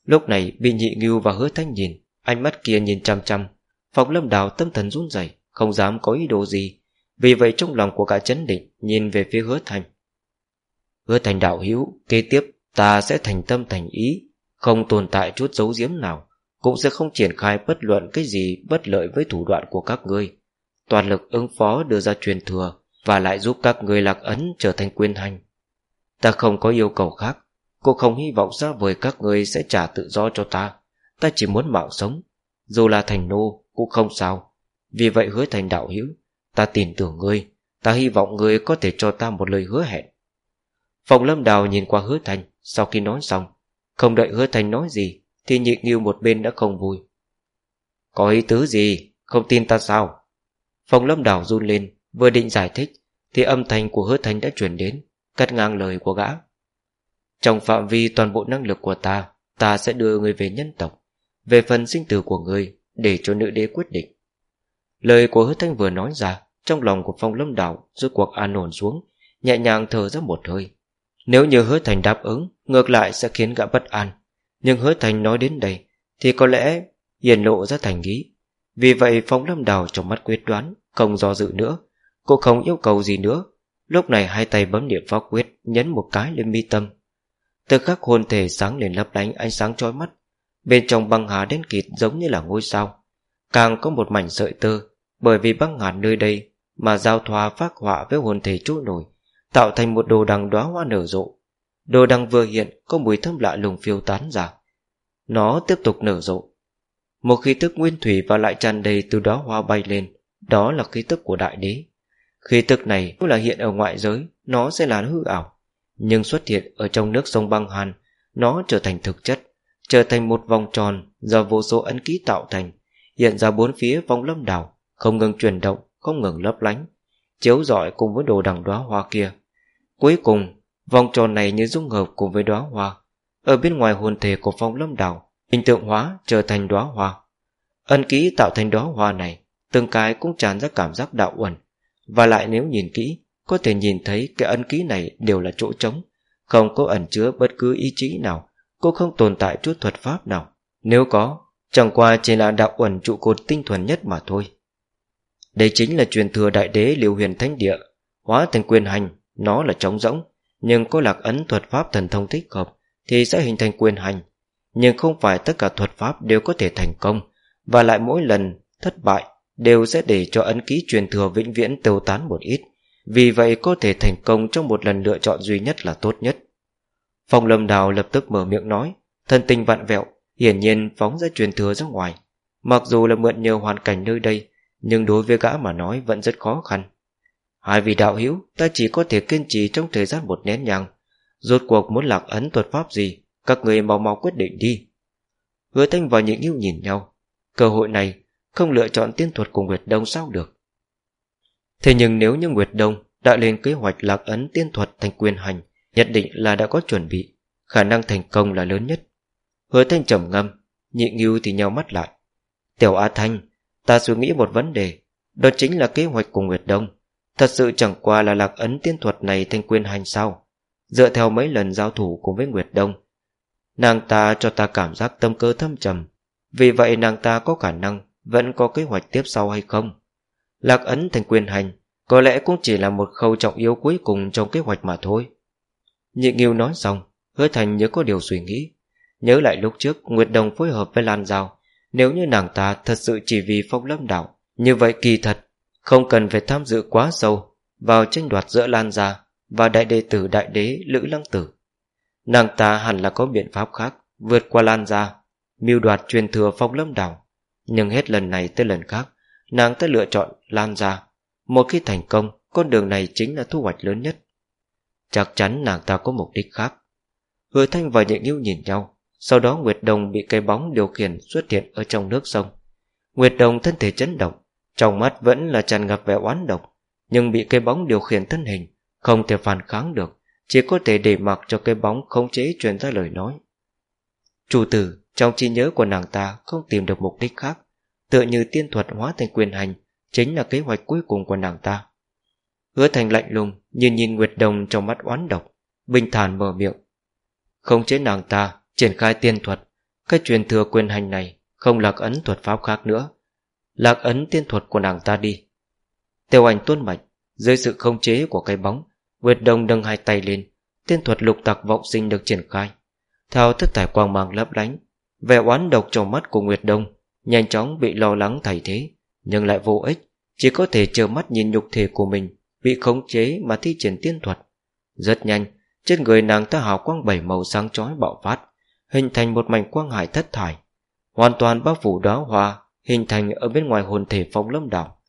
Lúc này, bị nhị ngưu và hứa thanh nhìn, Ánh mắt kia nhìn chăm chăm. Phòng lâm đào tâm thần run rẩy, Không dám có ý đồ gì vì vậy trong lòng của cả chấn định, Nhìn về phía hứa thành. Hứa thành đạo hữu, Kế tiếp ta sẽ thành tâm thành ý, Không tồn tại chút dấu diếm nào, Cũng sẽ không triển khai bất luận cái gì Bất lợi với thủ đoạn của các ngươi. Toàn lực ứng phó đưa ra truyền thừa Và lại giúp các ngươi lạc ấn trở thành quyên hành. Ta không có yêu cầu khác Cô không hy vọng xa vời các ngươi sẽ trả tự do cho ta. Ta chỉ muốn mạng sống, Dù là thành nô cũng không sao. Vì vậy hứa thành đạo hữu Ta tin tưởng ngươi. Ta hy vọng ngươi có thể cho ta một lời hứa hẹn. Phòng lâm đào nhìn qua hứa thành, Sau khi nói xong, Không đợi hứa thành nói gì, Thì nhị nghiêu một bên đã không vui. Có ý tứ gì? Không tin ta sao? Phòng lâm đào run lên, Vừa định giải thích, Thì âm thanh của hứa thành đã chuyển đến, Cắt ngang lời của gã. Trong phạm vi toàn bộ năng lực của ta Ta sẽ đưa người về nhân tộc, Về phần sinh tử của người Để cho nữ đế quyết định. Lời của hứa thanh vừa nói ra, Trong lòng của phong lâm đảo Rốt cuộc an ổn xuống, Nhẹ nhàng thở ra một hơi. Nếu như hứa thành đáp ứng, Ngược lại sẽ khiến gã bất an. Nhưng hứa thành nói đến đây, Thì có lẽ hiền lộ ra thành ý. Vì vậy phong lâm đảo trong mắt quyết đoán, Không do dự nữa. Cô không yêu cầu gì nữa. Lúc này hai tay bấm niệm pháp quyết, Nhấn một cái lên mi tâm. Từ khắc hồn thể sáng lên lấp lánh ánh sáng chói mắt. Bên trong băng hà đen kịt giống như là ngôi sao. Càng có một mảnh sợi tơ bởi vì băng ngàn nơi đây Mà giao thoa phát họa với hồn thể trôi nổi, Tạo thành một đồ đằng đóa hoa nở rộ. Đồ đằng vừa hiện Có mùi thơm lạ lùng phiêu tán ra. Nó tiếp tục nở rộ. Một khí tức nguyên thủy và lại tràn đầy từ đóa hoa bay lên, Đó là khí tức của đại đế. Khí tức này cũng là hiện ở ngoại giới, Nó sẽ là hư ảo, Nhưng xuất hiện ở trong nước sông băng hàn, Nó trở thành thực chất, Trở thành một vòng tròn Do vô số ấn ký tạo thành, Hiện ra bốn phía vòng lâm đảo. Không ngừng chuyển động, không ngừng lấp lánh Chiếu rọi cùng với đồ đằng đóa hoa kia. Cuối cùng Vòng tròn này như dung hợp cùng với đóa hoa. Ở bên ngoài hồn thể của phong lâm đảo Hình tượng hóa trở thành đóa hoa. Ân ký tạo thành đóa hoa này Từng cái cũng tràn ra cảm giác đạo uẩn. Và lại nếu nhìn kỹ Có thể nhìn thấy cái ân ký này đều là chỗ trống Không có ẩn chứa bất cứ ý chí nào Cô không tồn tại chút thuật pháp nào. Nếu có Chẳng qua chỉ là đạo uẩn trụ cột tinh thuần nhất mà thôi. Đây chính là truyền thừa đại đế liều huyền thánh địa, Hóa thành quyền hành, Nó là trống rỗng, Nhưng có lạc ấn thuật pháp thần thông thích hợp Thì sẽ hình thành quyền hành. Nhưng không phải tất cả thuật pháp đều có thể thành công, Và lại mỗi lần thất bại đều sẽ để cho ấn ký truyền thừa vĩnh viễn tiêu tán một ít. Vì vậy có thể thành công trong một lần lựa chọn duy nhất là tốt nhất. Phong lâm đào lập tức mở miệng nói thân tình vặn vẹo, hiển nhiên phóng ra truyền thừa ra ngoài. Mặc dù là mượn nhờ hoàn cảnh nơi đây nhưng đối với gã mà nói vẫn rất khó khăn. Hai vị đạo hữu, ta chỉ có thể kiên trì trong thời gian một nén nhang. Rốt cuộc muốn lạc ấn thuật pháp gì, các người mau mau quyết định đi. Hứa thanh và những yêu nhìn nhau. Cơ hội này, không lựa chọn tiên thuật của Nguyệt Đông sao được. Thế nhưng nếu như Nguyệt Đông đã lên kế hoạch lạc ấn tiên thuật thành quyền hành, Nhất định là đã có chuẩn bị, Khả năng thành công là lớn nhất. Hứa thanh trầm ngâm, Nhị nghiêu thì nhau mắt lại. Tiểu A Thanh Ta suy nghĩ một vấn đề Đó chính là kế hoạch của Nguyệt Đông Thật sự chẳng qua là lạc ấn tiên thuật này thành quyền hành sau, Dựa theo mấy lần giao thủ cùng với Nguyệt Đông Nàng ta cho ta cảm giác tâm cơ thâm trầm Vì vậy nàng ta có khả năng vẫn có kế hoạch tiếp sau hay không. Lạc ấn thành quyền hành có lẽ cũng chỉ là một khâu trọng yếu cuối cùng trong kế hoạch mà thôi. Nhị Nghiêu nói xong, hứa thành nhớ có điều suy nghĩ. Nhớ lại lúc trước Nguyệt Đồng phối hợp với Lan Giao, nếu như nàng ta thật sự chỉ vì phong lâm đảo, như vậy kỳ thật, không cần phải tham dự quá sâu vào tranh đoạt giữa Lan Gia và đại đệ tử đại đế Lữ Lăng Tử. Nàng ta hẳn là có biện pháp khác vượt qua Lan Gia, mưu đoạt truyền thừa phong lâm đảo nhưng hết lần này tới lần khác Nàng ta lựa chọn lan gia. Một khi thành công Con đường này chính là thu hoạch lớn nhất. Chắc chắn nàng ta có mục đích khác. Hứa Thanh và Nhị Nghiêu nhìn nhau sau đó Nguyệt Đồng bị cây bóng điều khiển xuất hiện ở trong nước sông. Nguyệt Đồng thân thể chấn động, Trong mắt vẫn là tràn ngập vẻ oán độc, Nhưng bị cây bóng điều khiển thân hình, Không thể phản kháng được, Chỉ có thể để mặc cho cây bóng khống chế truyền ra lời nói. Chủ tử, trong trí nhớ của nàng ta không tìm được mục đích khác, Tựa như tiên thuật hóa thành quyền hành Chính là kế hoạch cuối cùng của nàng ta. Hứa thành lạnh lùng Nhìn nhìn Nguyệt Đồng trong mắt oán độc, Bình thản mở miệng. Không chế nàng ta triển khai tiên thuật. Cái truyền thừa quyền hành này Không lạc ấn thuật pháp khác nữa. Lạc ấn tiên thuật của nàng ta đi. Tiêu ảnh Tuôn mạch, Dưới sự không chế của cái bóng, Nguyệt Đồng nâng hai tay lên. Tiên thuật lục tặc vọng sinh được triển khai. Theo thức thải quang mang lấp lánh, Vẻ oán độc trong mắt của Nguyệt Đông Nhanh chóng bị lo lắng thay thế, Nhưng lại vô ích. Chỉ có thể chờ mắt nhìn nhục thể của mình Bị khống chế mà thi triển tiên thuật. Rất nhanh, Trên người nàng ta hào quang bảy màu sáng chói bạo phát. Hình thành một mảnh quang hải thất thải. Hoàn toàn bao phủ đóa hoa, Hình thành ở bên ngoài hồn thể phong lâm đảo.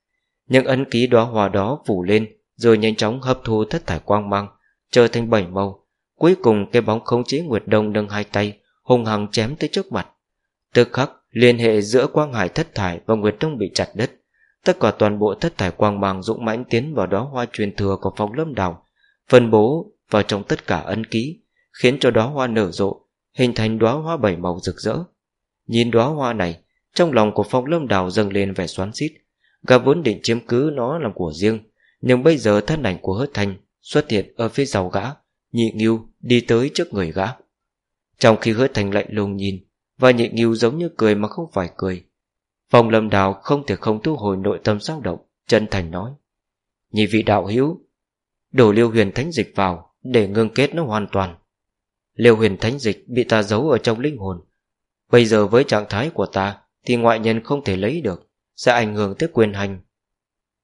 Những ấn ký đóa hoa đó phủ lên, Rồi nhanh chóng hấp thu thất thải quang mang, Trở thành bảy màu. Cuối cùng, cái bóng khống chế Nguyệt Đông nâng hai tay hùng hằng chém tới trước mặt. Tức khắc, liên hệ giữa quang hải thất thải và nguyệt đông bị chặt đứt. Tất cả toàn bộ thất thải quang mang dũng mãnh tiến vào đó hoa truyền thừa của phong lâm đào phân bố vào trong tất cả ân ký, khiến cho đó hoa nở rộ hình thành đóa hoa bảy màu rực rỡ. Nhìn đóa hoa này, trong lòng của phong lâm đào dâng lên vẻ xoắn xít. Gã vốn định chiếm cứ nó làm của riêng, nhưng bây giờ thân ảnh của hớt thanh Xuất hiện ở phía sau gã, Nhị nghiêu đi tới trước người gã. Trong khi hớt thành lạnh lùng nhìn, Và nhị nghiêu giống như cười mà không phải cười, Phong lâm đào không thể không thu hồi nội tâm sao động, Chân thành nói, Nhị vị đạo hữu, Đổ liêu huyền thánh dịch vào Để ngưng kết nó hoàn toàn. Liêu huyền thánh dịch bị ta giấu ở trong linh hồn. Bây giờ với trạng thái của ta, Thì ngoại nhân không thể lấy được, Sẽ ảnh hưởng tới quyền hành.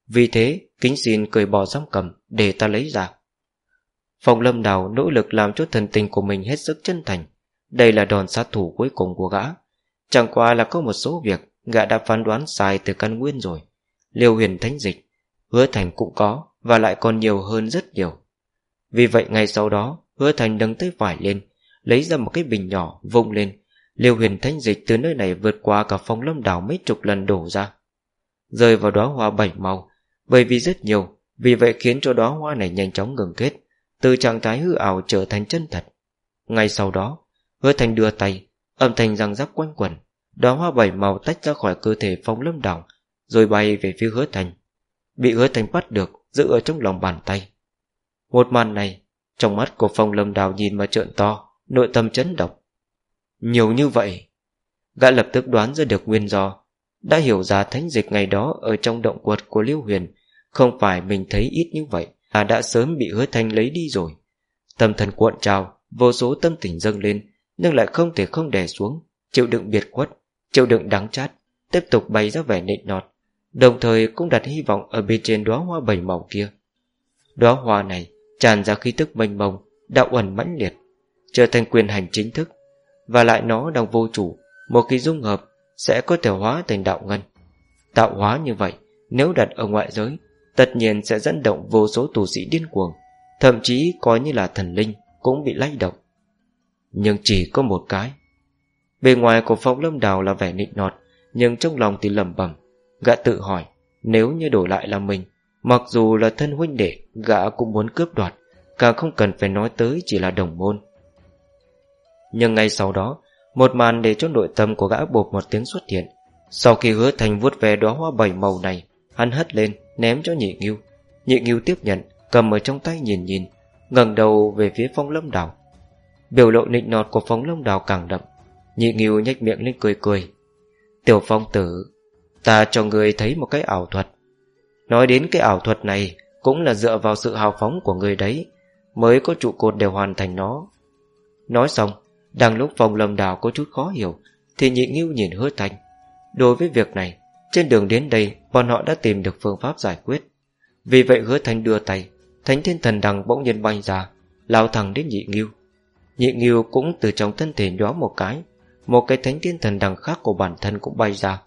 Vì thế, kính xin cười bỏ giam cầm Để ta lấy ra. Phong lâm đào nỗ lực làm cho thần tình của mình hết sức chân thành. Đây là đòn sát thủ cuối cùng của gã. Chẳng qua là có một số việc Gã đã phán đoán sai từ căn nguyên rồi. Liêu huyền thánh dịch, Hứa thành cũng có Và lại còn nhiều hơn rất nhiều. Vì vậy ngày sau đó Hứa thành nâng tới vải lên, Lấy ra một cái bình nhỏ, vung lên. Liêu huyền thánh dịch từ nơi này vượt qua cả phong lâm đảo mấy chục lần đổ ra. Rơi vào đóa hoa bảy màu, Bởi vì rất nhiều, Vì vậy khiến cho đóa hoa này nhanh chóng ngừng kết, Từ trạng thái hư ảo trở thành chân thật. Ngay sau đó, Hứa thành đưa tay, Âm thanh răng rắc quanh quẩn Đóa hoa bảy màu tách ra khỏi cơ thể phong lâm đảo, Rồi bay về phía hứa thành. Bị hứa thành bắt được, Giữ ở trong lòng bàn tay. Một màn này trong mắt của phong lâm đào nhìn mà trợn to, Nội tâm chấn động. Nhiều như vậy, Gã lập tức đoán ra được nguyên do, Đã hiểu ra thánh dịch ngày đó Ở trong động quật của Liêu Huyền. Không phải mình thấy ít như vậy À đã sớm bị hứa thanh lấy đi rồi. Tâm thần cuộn trào, Vô số tâm tình dâng lên, Nhưng lại không thể không đè xuống, Chịu đựng biệt khuất, Chịu đựng đắng chát, Tiếp tục bay ra vẻ nịnh nọt, Đồng thời cũng đặt hy vọng ở bên trên đóa hoa bảy màu kia. Đóa hoa này tràn ra khí tức mênh mông, Đạo ẩn mãnh liệt, Trở thành quyền hành chính thức. Và lại nó đang vô chủ, Một khi dung hợp, sẽ có thể hóa thành đạo ngân. Tạo hóa như vậy, Nếu đặt ở ngoại giới, Tất nhiên sẽ dẫn động vô số tù sĩ điên cuồng, Thậm chí coi như là thần linh Cũng bị lay động. Nhưng chỉ có một cái. Bề ngoài của phong lâm đào là vẻ nịnh nọt, Nhưng trong lòng thì lẩm bẩm, Gã tự hỏi, Nếu như đổi lại là mình Mặc dù là thân huynh đệ, Gã cũng muốn cướp đoạt Càng không cần phải nói tới chỉ là đồng môn. Nhưng ngay sau đó, Một màn để cho nội tâm của gã bột một tiếng xuất hiện. Sau khi hứa thành vuốt về đóa hoa bảy màu này, Hắn hất lên, ném cho nhị nghiêu. Nhị nghiêu tiếp nhận, Cầm ở trong tay nhìn nhìn, ngẩng đầu về phía phong lâm đảo. Biểu lộ nịnh nọt của phong lâm đảo càng đậm. Nhị nghiêu nhếch miệng lên cười cười. Tiểu phong tử, Ta cho người thấy một cái ảo thuật. Nói đến cái ảo thuật này, Cũng là dựa vào sự hào phóng của người đấy, Mới có trụ cột để hoàn thành nó. Nói xong, Đang lúc phòng lầm đào có chút khó hiểu, Thì nhị nghiêu nhìn hứa thành. Đối với việc này, Trên đường đến đây, Bọn họ đã tìm được phương pháp giải quyết. Vì vậy hứa thành đưa tay, Thánh thiên thần đằng bỗng nhiên bay ra, Lao thẳng đến nhị nghiêu. Nhị nghiêu cũng từ trong thân thể nhó một cái Một cái thánh thiên thần đằng khác của bản thân cũng bay ra.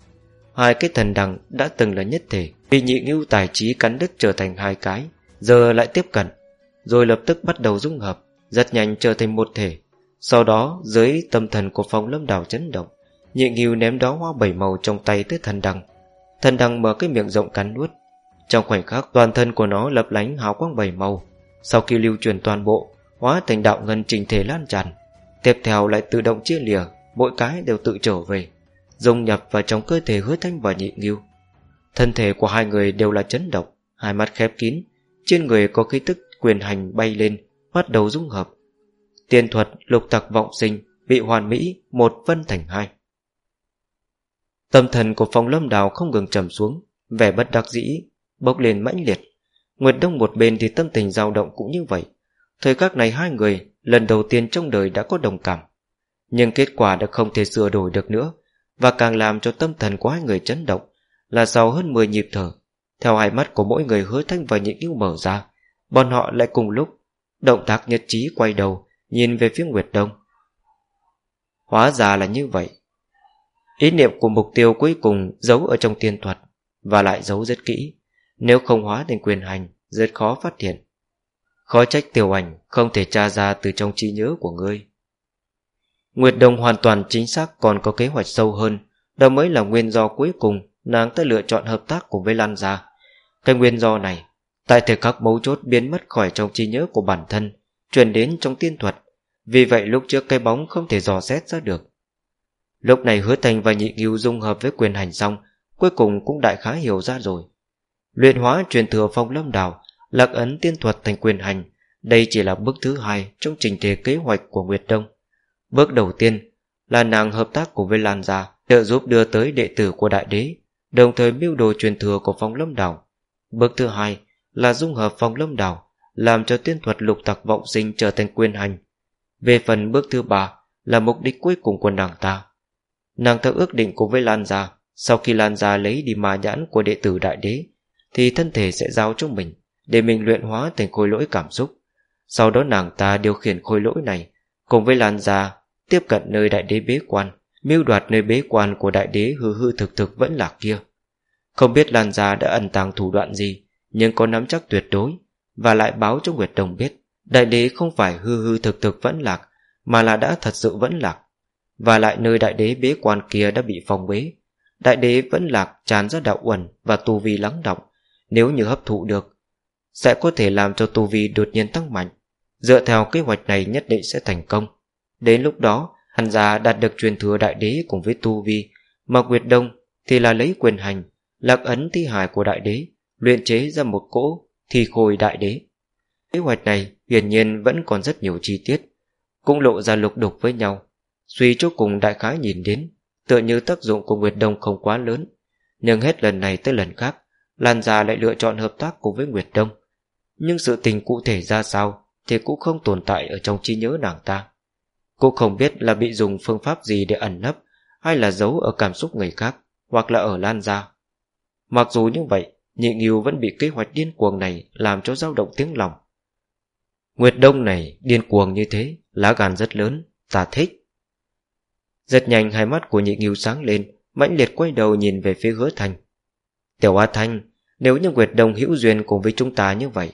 Hai cái thần đằng đã từng là nhất thể Bị nhị ngưu tài trí cắn đứt trở thành hai cái, Giờ lại tiếp cận, Rồi lập tức bắt đầu dung hợp, Rất nhanh trở thành một thể. Sau đó, dưới tâm thần của phong lâm đảo chấn động, Nhị ngưu ném đó hoa bảy màu trong tay tới thần đằng. Thần đằng mở cái miệng rộng cắn nuốt. Trong khoảnh khắc, toàn thân của nó lập lánh hào quang bảy màu. Sau khi lưu truyền toàn bộ, Hóa thành đạo ngân trình thể lan tràn. Tiếp theo lại tự động chia lìa, Mỗi cái đều tự trở về, dung nhập vào trong cơ thể hứa thanh và nhị ngưu thân thể của hai người đều là chấn động, hai mắt khép kín, trên người có khí tức quyền hành bay lên, bắt đầu dung hợp. Tiên thuật lục tặc vọng sinh bị hoàn mỹ, một vân thành hai. Tâm thần của phong lâm đào không ngừng trầm xuống, vẻ bất đắc dĩ, bốc lên mãnh liệt. Nguyệt đông một bên thì tâm tình dao động cũng như vậy. Thời khắc này hai người, lần đầu tiên trong đời đã có đồng cảm. Nhưng kết quả đã không thể sửa đổi được nữa, và càng làm cho tâm thần của hai người chấn động là sau hơn 10 nhịp thở. Theo hai mắt của mỗi người hứa thanh và những yêu mở ra, bọn họ lại cùng lúc, động tác nhất trí quay đầu, nhìn về phía nguyệt đông. Hóa ra là như vậy. Ý niệm của mục tiêu cuối cùng giấu ở trong tiên thuật, và lại giấu rất kỹ. Nếu không hóa thành quyền hành, rất khó phát hiện. Khó trách tiểu ảnh không thể tra ra từ trong trí nhớ của ngươi. Nguyệt Đông hoàn toàn chính xác còn có kế hoạch sâu hơn, Đó mới là nguyên do cuối cùng Nàng ta lựa chọn hợp tác cùng với Lan Gia. Cái nguyên do này Tại thời khắc mấu chốt biến mất khỏi trong trí nhớ của bản thân Truyền đến trong tiên thuật. Vì vậy lúc trước cái bóng không thể dò xét ra được. Lúc này hứa thành và nhị nghiêu dung hợp với quyền hành xong Cuối cùng cũng đại khá hiểu ra rồi. Luyện hóa truyền thừa phong lâm đào lạc ấn tiên thuật thành quyền hành đây chỉ là bước thứ hai trong trình thể kế hoạch của Nguyệt Đông. Bước đầu tiên là nàng hợp tác cùng với Lan Gia trợ giúp đưa tới đệ tử của đại đế, đồng thời mưu đồ truyền thừa của phong lâm đảo. Bước thứ hai là dung hợp phong lâm đảo, làm cho tiên thuật lục tặc vọng sinh trở thành quyền hành. Về phần bước thứ ba là mục đích cuối cùng của nàng ta. Nàng ta ước định cùng với Lan Gia, sau khi Lan Gia lấy đi ma nhãn của đệ tử đại đế, thì thân thể sẽ giao cho mình, để mình luyện hóa thành khối lỗi cảm xúc. Sau đó nàng ta điều khiển khối lỗi này, cùng với Lan Gia tiếp cận nơi đại đế bế quan, mưu đoạt nơi bế quan của đại đế hư hư thực thực vẫn là kia. Không biết Lan Gia đã ẩn tàng thủ đoạn gì, nhưng có nắm chắc tuyệt đối, và lại báo cho Nguyệt Đồng biết, đại đế không phải hư hư thực thực vẫn lạc, mà là đã thật sự vẫn lạc. Và lại nơi đại đế bế quan kia đã bị phòng bế, đại đế vẫn lạc tràn ra đạo uẩn và tu vi lắng động, nếu như hấp thụ được, sẽ có thể làm cho tu vi đột nhiên tăng mạnh. Dựa theo kế hoạch này nhất định sẽ thành công. Đến lúc đó, hắn già đạt được truyền thừa đại đế cùng với tu vi, mà Nguyệt Đông thì là lấy quyền hành, lạc ấn thi hài của đại đế, luyện chế ra một cỗ thi khôi đại đế. Kế hoạch này hiển nhiên vẫn còn rất nhiều chi tiết, cũng lộ ra lục đục với nhau. Suy cho cùng đại khái nhìn đến, tựa như tác dụng của Nguyệt Đông không quá lớn, nhưng hết lần này tới lần khác, Lan Gia lại lựa chọn hợp tác cùng với Nguyệt Đông. Nhưng sự tình cụ thể ra sao thì cũng không tồn tại ở trong trí nhớ nàng ta. Cô không biết là bị dùng phương pháp gì để ẩn nấp hay là giấu ở cảm xúc người khác hoặc là ở Lan Gia. Mặc dù như vậy, nhị nghiêu vẫn bị kế hoạch điên cuồng này làm cho dao động tiếng lòng. Nguyệt Đông này điên cuồng như thế, lá gan rất lớn, ta thích. Rất nhanh hai mắt của nhị nghiêu sáng lên, mãnh liệt quay đầu nhìn về phía hứa thành. Tiểu A Thanh, nếu như Nguyệt Đông hữu duyên cùng với chúng ta như vậy,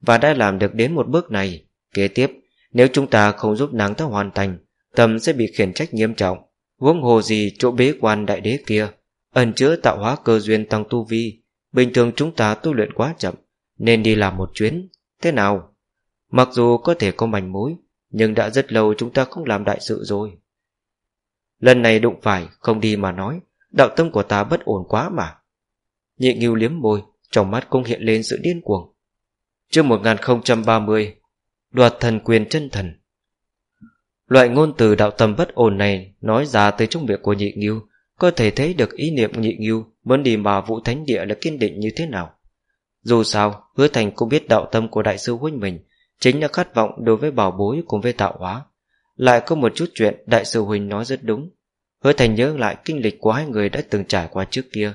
và đã làm được đến một bước này, kế tiếp, nếu chúng ta không giúp nàng ta hoàn thành, tâm sẽ bị khiển trách nghiêm trọng. Huống hồ gì chỗ bế quan đại đế kia, ẩn chứa tạo hóa cơ duyên tăng tu vi, bình thường chúng ta tu luyện quá chậm, nên đi làm một chuyến. Thế nào? Mặc dù có thể có mảnh mối, nhưng đã rất lâu chúng ta không làm đại sự rồi. Lần này đụng phải, không đi mà nói, đạo tâm của ta bất ổn quá mà. Nhị nghiêu liếm môi, trong mắt cũng hiện lên sự điên cuồng. Trước 1030, đoạt thần quyền chân thần. Loại ngôn từ đạo tâm bất ổn này nói ra tới trong miệng của nhị nghiêu, có thể thấy được ý niệm nhị nghiêu muốn đi mà vũ thánh địa là kiên định như thế nào. Dù sao, hứa thành cũng biết đạo tâm của đại sư huynh mình chính là khát vọng đối với bảo bối cùng với tạo hóa. Lại có một chút chuyện đại sư huynh nói rất đúng. Hứa thành nhớ lại kinh lịch của hai người đã từng trải qua trước kia.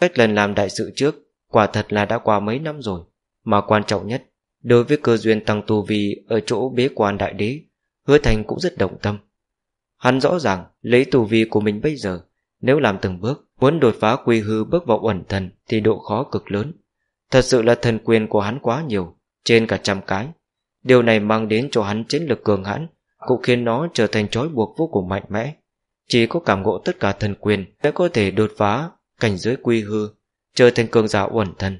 Cách lần làm đại sự trước, quả thật là đã qua mấy năm rồi. Mà quan trọng nhất, đối với cơ duyên tăng tu vi ở chỗ bế quan đại đế, hứa thành cũng rất động tâm. Hắn rõ ràng, lấy tu vi của mình bây giờ, nếu làm từng bước, muốn đột phá quy hư bước vào ẩn thần thì độ khó cực lớn. Thật sự là thần quyền của hắn quá nhiều, trên cả trăm cái. Điều này mang đến cho hắn chiến lực cường hãn, cũng khiến nó trở thành trói buộc vô cùng mạnh mẽ. Chỉ có cảm ngộ tất cả thần quyền mới có thể đột phá cảnh giới quy hư, trở thành cường giả uẩn thần.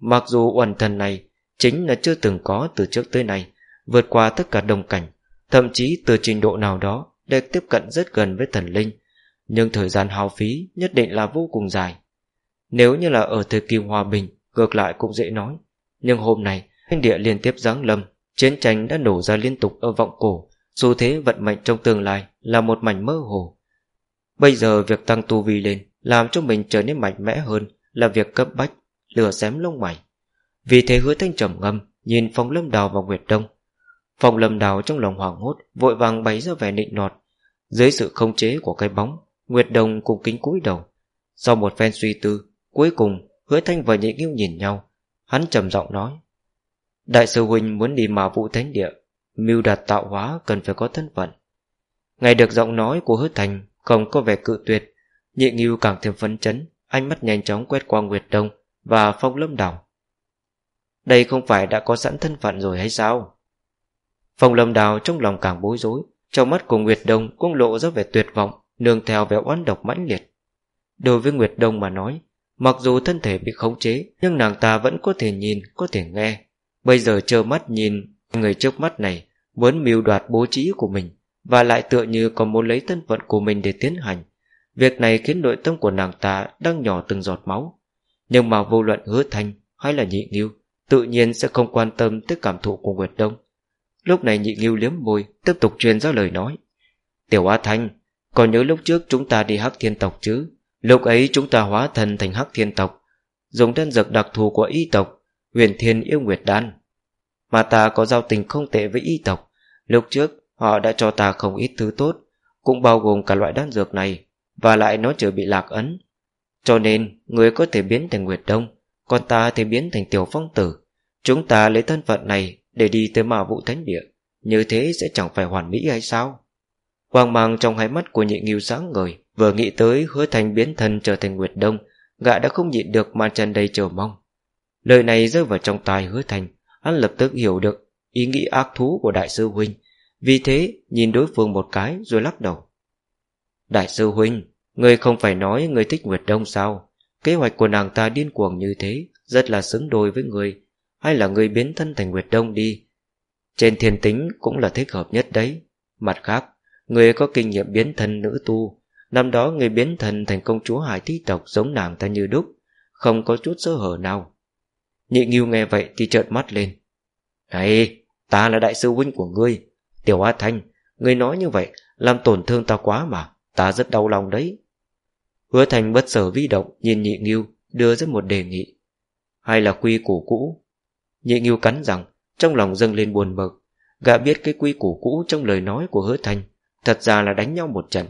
Mặc dù uẩn thần này chính là chưa từng có từ trước tới nay, vượt qua tất cả đồng cảnh, thậm chí từ trình độ nào đó để tiếp cận rất gần với thần linh, nhưng thời gian hao phí nhất định là vô cùng dài. Nếu như là ở thời kỳ hòa bình, ngược lại cũng dễ nói. Nhưng hôm nay, thiên địa liên tiếp giáng lâm, chiến tranh đã nổ ra liên tục ở vọng cổ, dù thế vận mệnh trong tương lai là một mảnh mơ hồ. Bây giờ việc tăng tu vi lên, làm cho mình trở nên mạnh mẽ hơn là việc cấp bách, lửa xém lông mày. Vì thế hứa thanh trầm ngâm, nhìn phong lâm đào và Nguyệt Đông. Phong lâm đào trong lòng hoảng hốt, vội vàng bày ra vẻ nịnh nọt. Dưới sự không chế của cái bóng, Nguyệt Đông cùng kính cúi đầu. Sau một phen suy tư, cuối cùng hứa thanh và nhị nghiêu nhìn nhau. Hắn trầm giọng nói. Đại sư huynh muốn đi mà vụ thánh địa, mưu đạt tạo hóa cần phải có thân phận. Ngày được giọng nói của hứa thành không có vẻ cự tuyệt, nhị nghiêu càng thêm phấn chấn, ánh mắt nhanh chóng quét qua Nguyệt Đông và phong lâm đảo. Đây không phải đã có sẵn thân phận rồi hay sao? Phong lâm đào trong lòng càng bối rối, trong mắt của Nguyệt Đông cũng lộ ra vẻ tuyệt vọng, nương theo vẻ oán độc mãnh liệt. Đối với Nguyệt Đông mà nói, mặc dù thân thể bị khống chế, nhưng nàng ta vẫn có thể nhìn, có thể nghe. Bây giờ trơ mắt nhìn người trước mắt này muốn mưu đoạt bố trí của mình, và lại tựa như còn muốn lấy thân phận của mình để tiến hành. Việc này khiến nội tâm của nàng ta đang nhỏ từng giọt máu. Nhưng mà vô luận hứa thanh hay là nhị nghiêu Tự nhiên sẽ không quan tâm tới cảm thụ của Nguyệt Đông. Lúc này nhị nghiêu liếm môi Tiếp tục truyền ra lời nói. Tiểu A Thanh, Còn nhớ lúc trước chúng ta đi hắc thiên tộc chứ? Lúc ấy chúng ta hóa thần thành hắc thiên tộc, Dùng đan dược đặc thù của y tộc, Huyền thiên yêu nguyệt đan. Mà ta có giao tình không tệ với y tộc. Lúc trước, họ đã cho ta không ít thứ tốt, Cũng bao gồm cả loại đan dược này, Và lại nó chưa bị lạc ấn. Cho nên, người có thể biến thành Nguyệt Đông. Còn ta thì biến thành Tiểu Phong Tử. Chúng ta lấy thân phận này Để đi tới mà vụ thánh địa. Như thế sẽ chẳng phải hoàn mỹ hay sao? Quang mang trong hai mắt của nhị nghiêu sáng ngời, Vừa nghĩ tới hứa thành biến thân trở thành Nguyệt Đông, Gã đã không nhịn được mà tràn đầy chờ mong. Lời này rơi vào trong tai hứa thành, Hắn lập tức hiểu được Ý nghĩ ác thú của đại sư huynh. Vì thế, nhìn đối phương một cái rồi lắc đầu. Đại sư huynh Người không phải nói người thích Nguyệt Đông sao? Kế hoạch của nàng ta điên cuồng như thế, Rất là xứng đôi với người. Hay là người biến thân thành Nguyệt Đông đi. Trên thiên tính cũng là thích hợp nhất đấy. Mặt khác, Người có kinh nghiệm biến thân nữ tu. Năm đó người biến thân thành công chúa hải tí tộc Giống nàng ta như đúc. Không có chút sơ hở nào. Nhị nghiêu nghe vậy thì trợn mắt lên. Này, Ta là đại sư huynh của ngươi. Tiểu Á Thanh, Ngươi nói như vậy, Làm tổn thương ta quá mà. Ta rất đau lòng đấy. Hứa Thành bất sở vi động, Nhìn nhị nghiêu, đưa ra một đề nghị. Hay là quy củ cũ? Nhị nghiêu cắn rằng, Trong lòng dâng lên buồn bực. Gã biết cái quy củ cũ trong lời nói của hứa Thành Thật ra là đánh nhau một trận.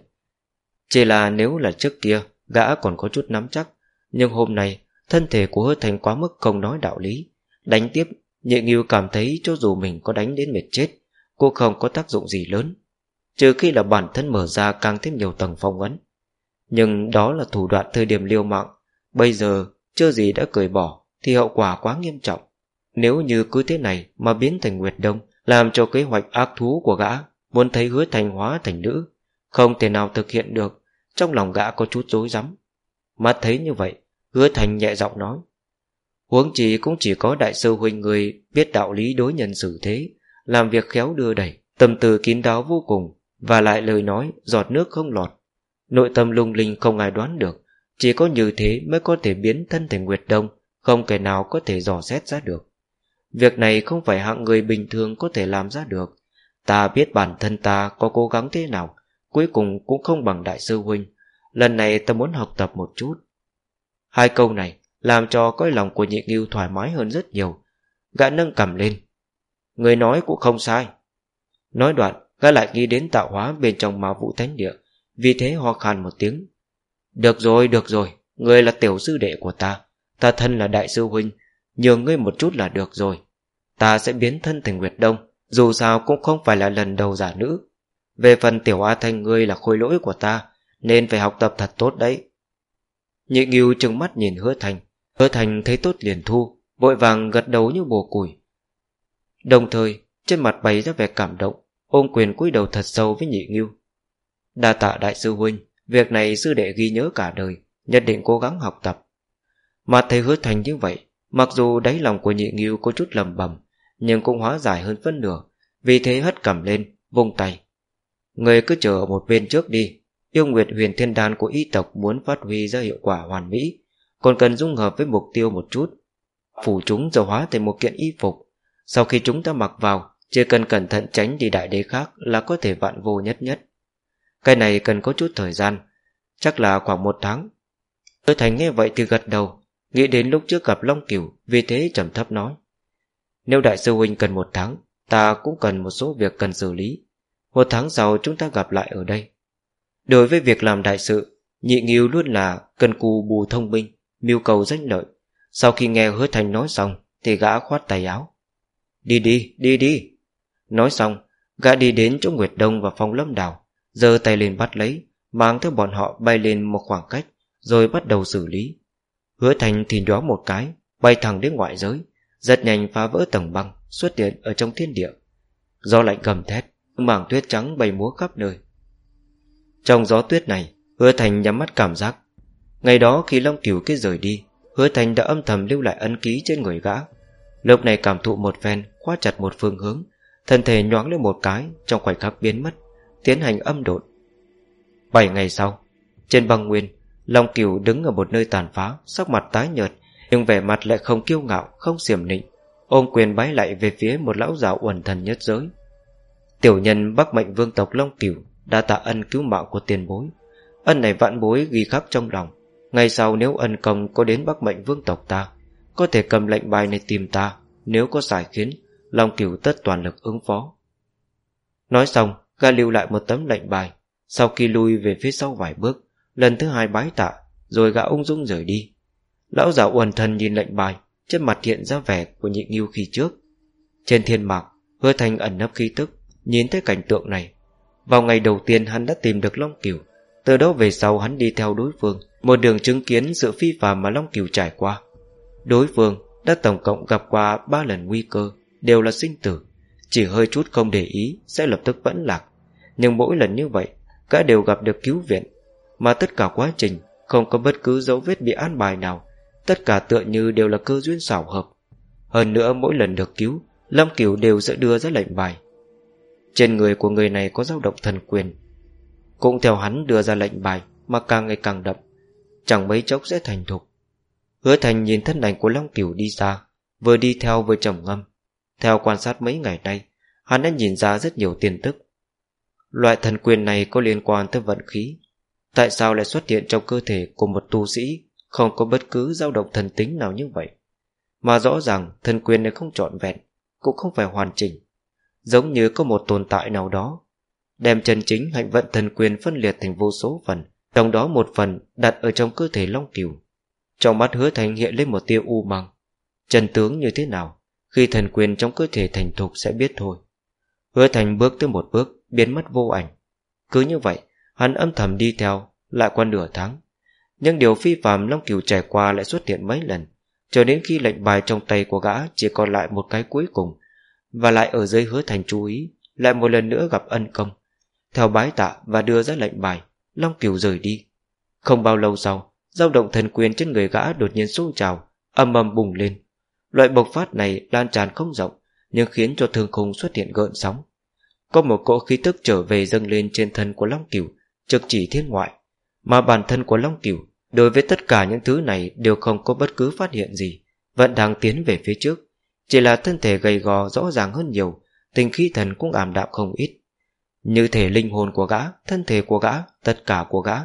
Chỉ là nếu là trước kia, Gã còn có chút nắm chắc. Nhưng hôm nay, Thân thể của hứa thành quá mức không nói đạo lý. Đánh tiếp, Nhị nghiêu cảm thấy cho dù mình có đánh đến mệt chết Cô không có tác dụng gì lớn. Trừ khi là bản thân mở ra càng thêm nhiều tầng phong ấn. Nhưng đó là thủ đoạn thời điểm liêu mạng. Bây giờ, chưa gì đã cởi bỏ, Thì hậu quả quá nghiêm trọng. Nếu như cứ thế này mà biến thành Nguyệt Đông, Làm cho kế hoạch ác thú của gã Muốn thấy hứa thành hóa thành nữ, Không thể nào thực hiện được. Trong lòng gã có chút dối rắm. Mắt thấy như vậy, Hứa thành nhẹ giọng nói, Huống chỉ cũng chỉ có đại sư huynh người Biết đạo lý đối nhân xử thế, Làm việc khéo đưa đẩy, Tâm tư kín đáo vô cùng, Và lại lời nói giọt nước không lọt. Nội tâm lung linh không ai đoán được. Chỉ có như thế mới có thể biến thân thành Nguyệt Đông, Không kẻ nào có thể dò xét ra được. Việc này không phải hạng người bình thường có thể làm ra được. Ta biết bản thân ta có cố gắng thế nào, Cuối cùng cũng không bằng đại sư huynh. Lần này ta muốn học tập một chút. Hai câu này Làm cho cõi lòng của nhị nghiêu thoải mái hơn rất nhiều. Gã nâng cầm lên. Người nói cũng không sai. Nói đoạn, Gã lại nghĩ đến tạo hóa bên trong ma vũ thánh địa. Vì thế ho khan một tiếng. Được rồi được rồi Người là tiểu sư đệ của ta Ta thân là đại sư huynh, Nhường ngươi một chút là được rồi. Ta sẽ biến thân thành Nguyệt Đông, dù sao cũng không phải là lần đầu giả nữ. Về phần tiểu A Thanh, ngươi là khôi lỗi của ta, Nên phải học tập thật tốt đấy. Nhị nghiêu trừng mắt nhìn hứa thành. Hứa thành thấy tốt liền thu, Vội vàng gật đầu như bồ củi Đồng thời, trên mặt bày ra vẻ cảm động, Ôm quyền cúi đầu thật sâu với nhị nghiêu Đa tạ đại sư huynh, Việc này sư đệ ghi nhớ cả đời, Nhất định cố gắng học tập. Mà thầy hứa thành như vậy, Mặc dù đáy lòng của nhị nghiêu có chút lầm bầm, nhưng cũng hóa giải hơn phân nửa, vì thế hất cầm lên, vung tay. Người cứ chờ ở một bên trước đi, yêu nguyệt huyền thiên đan của y tộc muốn phát huy ra hiệu quả hoàn mỹ, còn cần dung hợp với mục tiêu một chút. Phủ chúng giờ hóa thành một kiện y phục, sau khi chúng ta mặc vào, chỉ cần cẩn thận tránh đi đại đế khác là có thể vạn vô nhất nhất cái này cần có chút thời gian chắc là khoảng một tháng. Tôi thành nghe vậy thì gật đầu nghĩ đến lúc trước gặp long cửu vì thế trầm thấp nói. Nếu đại sư huynh cần một tháng Ta cũng cần một số việc cần xử lý. Một tháng sau chúng ta gặp lại ở đây. Đối với việc làm đại sự Nhị nghiêu luôn là cần cù bù thông minh Mưu cầu danh lợi. Sau khi nghe hứa thành nói xong Thì gã khoát tay áo. Đi đi, đi đi. Nói xong, gã đi đến chỗ Nguyệt Đông và phong lâm đảo giơ tay lên bắt lấy, Mang theo bọn họ bay lên một khoảng cách, Rồi bắt đầu xử lý. Hứa thành thì đó một cái, Bay thẳng đến ngoại giới, rất nhanh phá vỡ tầng băng, xuất hiện ở trong thiên địa. Gió lạnh gầm thét, mảng tuyết trắng bay múa khắp nơi. Trong gió tuyết này, hứa thành nhắm mắt cảm giác. Ngày đó khi long cửu kia rời đi, hứa thành đã âm thầm lưu lại ấn ký trên người gã. Lúc này cảm thụ một phen, khóa chặt một phương hướng, thân thể nhoáng lên một cái, trong khoảnh khắc biến mất tiến hành âm độn. Bảy ngày sau, trên băng nguyên, long cửu đứng ở một nơi tàn phá, sắc mặt tái nhợt, nhưng vẻ mặt lại không kiêu ngạo, không xiểm nịnh, Ôm quyền bái lại về phía một lão già uẩn thần nhất giới. Tiểu nhân bắc mệnh vương tộc Long Cửu Đã tạ ân cứu mạng của tiền bối. Ân này vạn bối ghi khắc trong lòng. Ngày sau nếu ân công có đến bắc mệnh vương tộc ta, Có thể cầm lệnh bài này tìm ta, Nếu có giải khiến, Long Cửu tất toàn lực ứng phó. Nói xong Gã lưu lại một tấm lệnh bài. Sau khi lui về phía sau vài bước, Lần thứ hai bái tạ, Rồi gã ung dung rời đi. Lão già uẩn thần nhìn lệnh bài, Trên mặt hiện ra vẻ của nhị nghiêu khi trước. Trên thiên mạc, Hứa thành ẩn nấp khí tức, Nhìn thấy cảnh tượng này. Vào ngày đầu tiên hắn đã tìm được Long Kiều. Từ đó về sau hắn đi theo đối phương, Một đường chứng kiến sự phi phàm mà Long Kiều trải qua. Đối phương đã tổng cộng gặp qua ba lần nguy cơ, Đều là sinh tử. Chỉ hơi chút không để ý, Sẽ lập tức vẫn lạc. Nhưng mỗi lần như vậy, Cả đều gặp được cứu viện. Mà tất cả quá trình, Không có bất cứ dấu vết bị an bài nào. Tất cả tựa như đều là cơ duyên xảo hợp. Hơn nữa mỗi lần được cứu Long Kiều đều sẽ đưa ra lệnh bài. Trên người của người này có dao động thần quyền. Cũng theo hắn đưa ra lệnh bài, Mà càng ngày càng đậm. Chẳng mấy chốc sẽ thành thục. Hứa thành nhìn thân ảnh của Long Cửu đi xa Vừa đi theo vừa trầm ngâm. Theo quan sát mấy ngày nay, Hắn đã nhìn ra rất nhiều tin tức. Loại thần quyền này có liên quan tới vận khí. Tại sao lại xuất hiện trong cơ thể của một tu sĩ Không có bất cứ dao động thần tính nào như vậy? Mà rõ ràng, thần quyền này không trọn vẹn, Cũng không phải hoàn chỉnh, Giống như có một tồn tại nào đó, Đem chân chính hạnh vận thần quyền phân liệt thành vô số phần, Trong đó một phần đặt ở trong cơ thể Long Cửu Trong mắt hứa thành hiện lên một tia u măng Trần tướng như thế nào, Khi thần quyền trong cơ thể thành thục sẽ biết thôi. Hứa thành bước tới một bước Biến mất vô ảnh. Cứ như vậy, hắn âm thầm đi theo, Lại qua nửa tháng. Nhưng điều phi phàm Long Cửu trải qua lại xuất hiện mấy lần, Cho đến khi lệnh bài trong tay của gã Chỉ còn lại một cái cuối cùng, và lại ở dưới hứa thành chú ý, Lại một lần nữa gặp ân công. Theo bái tạ và đưa ra lệnh bài, Long Kiều rời đi. Không bao lâu sau, dao động thần quyền trên người gã đột nhiên sôi trào, âm âm bùng lên. Loại bộc phát này lan tràn không rộng, Nhưng khiến cho thương khung xuất hiện gợn sóng. Có một cỗ khí tức trở về dâng lên trên thân của Long Cửu Trực chỉ thiên ngoại. Mà bản thân của Long Cửu Đối với tất cả những thứ này Đều không có bất cứ phát hiện gì Vẫn đang tiến về phía trước. Chỉ là thân thể gầy gò rõ ràng hơn nhiều Tình khí thần cũng ảm đạm không ít. Như thể linh hồn của gã Thân thể của gã, tất cả của gã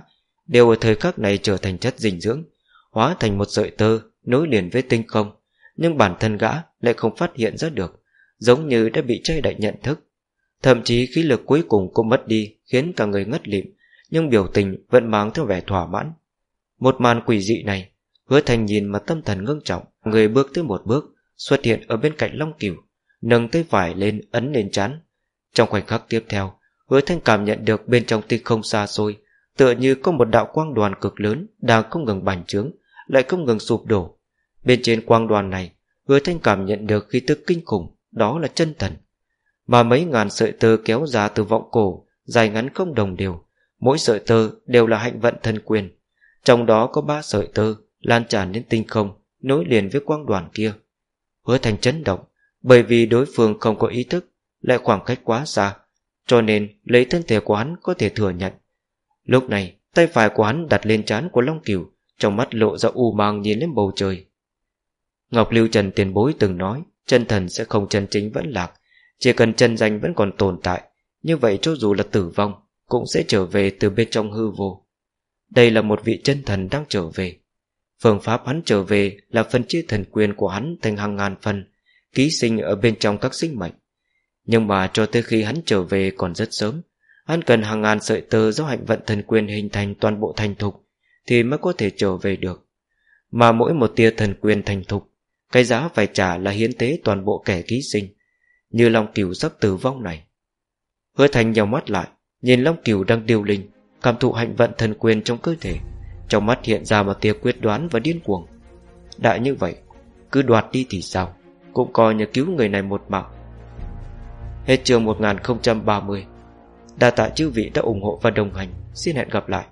Đều ở thời khắc này trở thành chất dinh dưỡng Hóa thành một sợi tơ Nối liền với tinh không. Nhưng bản thân gã lại không phát hiện ra được Giống như đã bị chay đậy nhận thức. Thậm chí khí lực cuối cùng cũng mất đi Khiến cả người ngất lịm Nhưng biểu tình vẫn mang theo vẻ thỏa mãn Một màn quỷ dị này Hứa thành nhìn mà tâm thần ngưng trọng Người bước tới một bước xuất hiện ở bên cạnh Long Cửu, nâng tay phải lên ấn lên chán. Trong khoảnh khắc tiếp theo, Hứa Thanh cảm nhận được bên trong tinh không xa xôi, tựa như có một đạo quang đoàn cực lớn đang không ngừng bành trướng, lại không ngừng sụp đổ. Bên trên quang đoàn này, Hứa Thanh cảm nhận được khí tức kinh khủng, đó là chân thần. Mà mấy ngàn sợi tơ kéo ra từ vọng cổ, dài ngắn không đồng đều, mỗi sợi tơ đều là hạnh vận thân quyền. Trong đó có ba sợi tơ lan tràn đến tinh không, nối liền với quang đoàn kia. Hứa thành chấn động Bởi vì đối phương không có ý thức Lại khoảng cách quá xa Cho nên lấy thân thể của hắn có thể thừa nhận Lúc này tay phải của hắn đặt lên trán của Long Kiều Trong mắt lộ ra u mang nhìn lên bầu trời Ngọc Lưu Trần tiền bối từng nói Chân thần sẽ không chân chính vẫn lạc chỉ cần chân danh vẫn còn tồn tại Như vậy cho dù là tử vong Cũng sẽ trở về từ bên trong hư vô Đây là một vị chân thần đang trở về Phương pháp hắn trở về là phân chia thần quyền của hắn thành hàng ngàn phần, ký sinh ở bên trong các sinh mệnh. Nhưng mà cho tới khi hắn trở về còn rất sớm, hắn cần hàng ngàn sợi tơ do hạnh vận thần quyền hình thành toàn bộ thành thục, thì mới có thể trở về được. Mà mỗi một tia thần quyền thành thục, cái giá phải trả là hiến tế toàn bộ kẻ ký sinh, như Long Kiều sắp tử vong này. Hứa thành nhau mắt lại, nhìn Long Kiều đang điều linh, cảm thụ hạnh vận thần quyền trong cơ thể. Trong mắt hiện ra một tia quyết đoán và điên cuồng. Đã như vậy Cứ đoạt đi thì sao? Cũng coi như cứu người này một mạng. Hết trường 1030 Đa tạ chư vị đã ủng hộ và đồng hành. Xin hẹn gặp lại.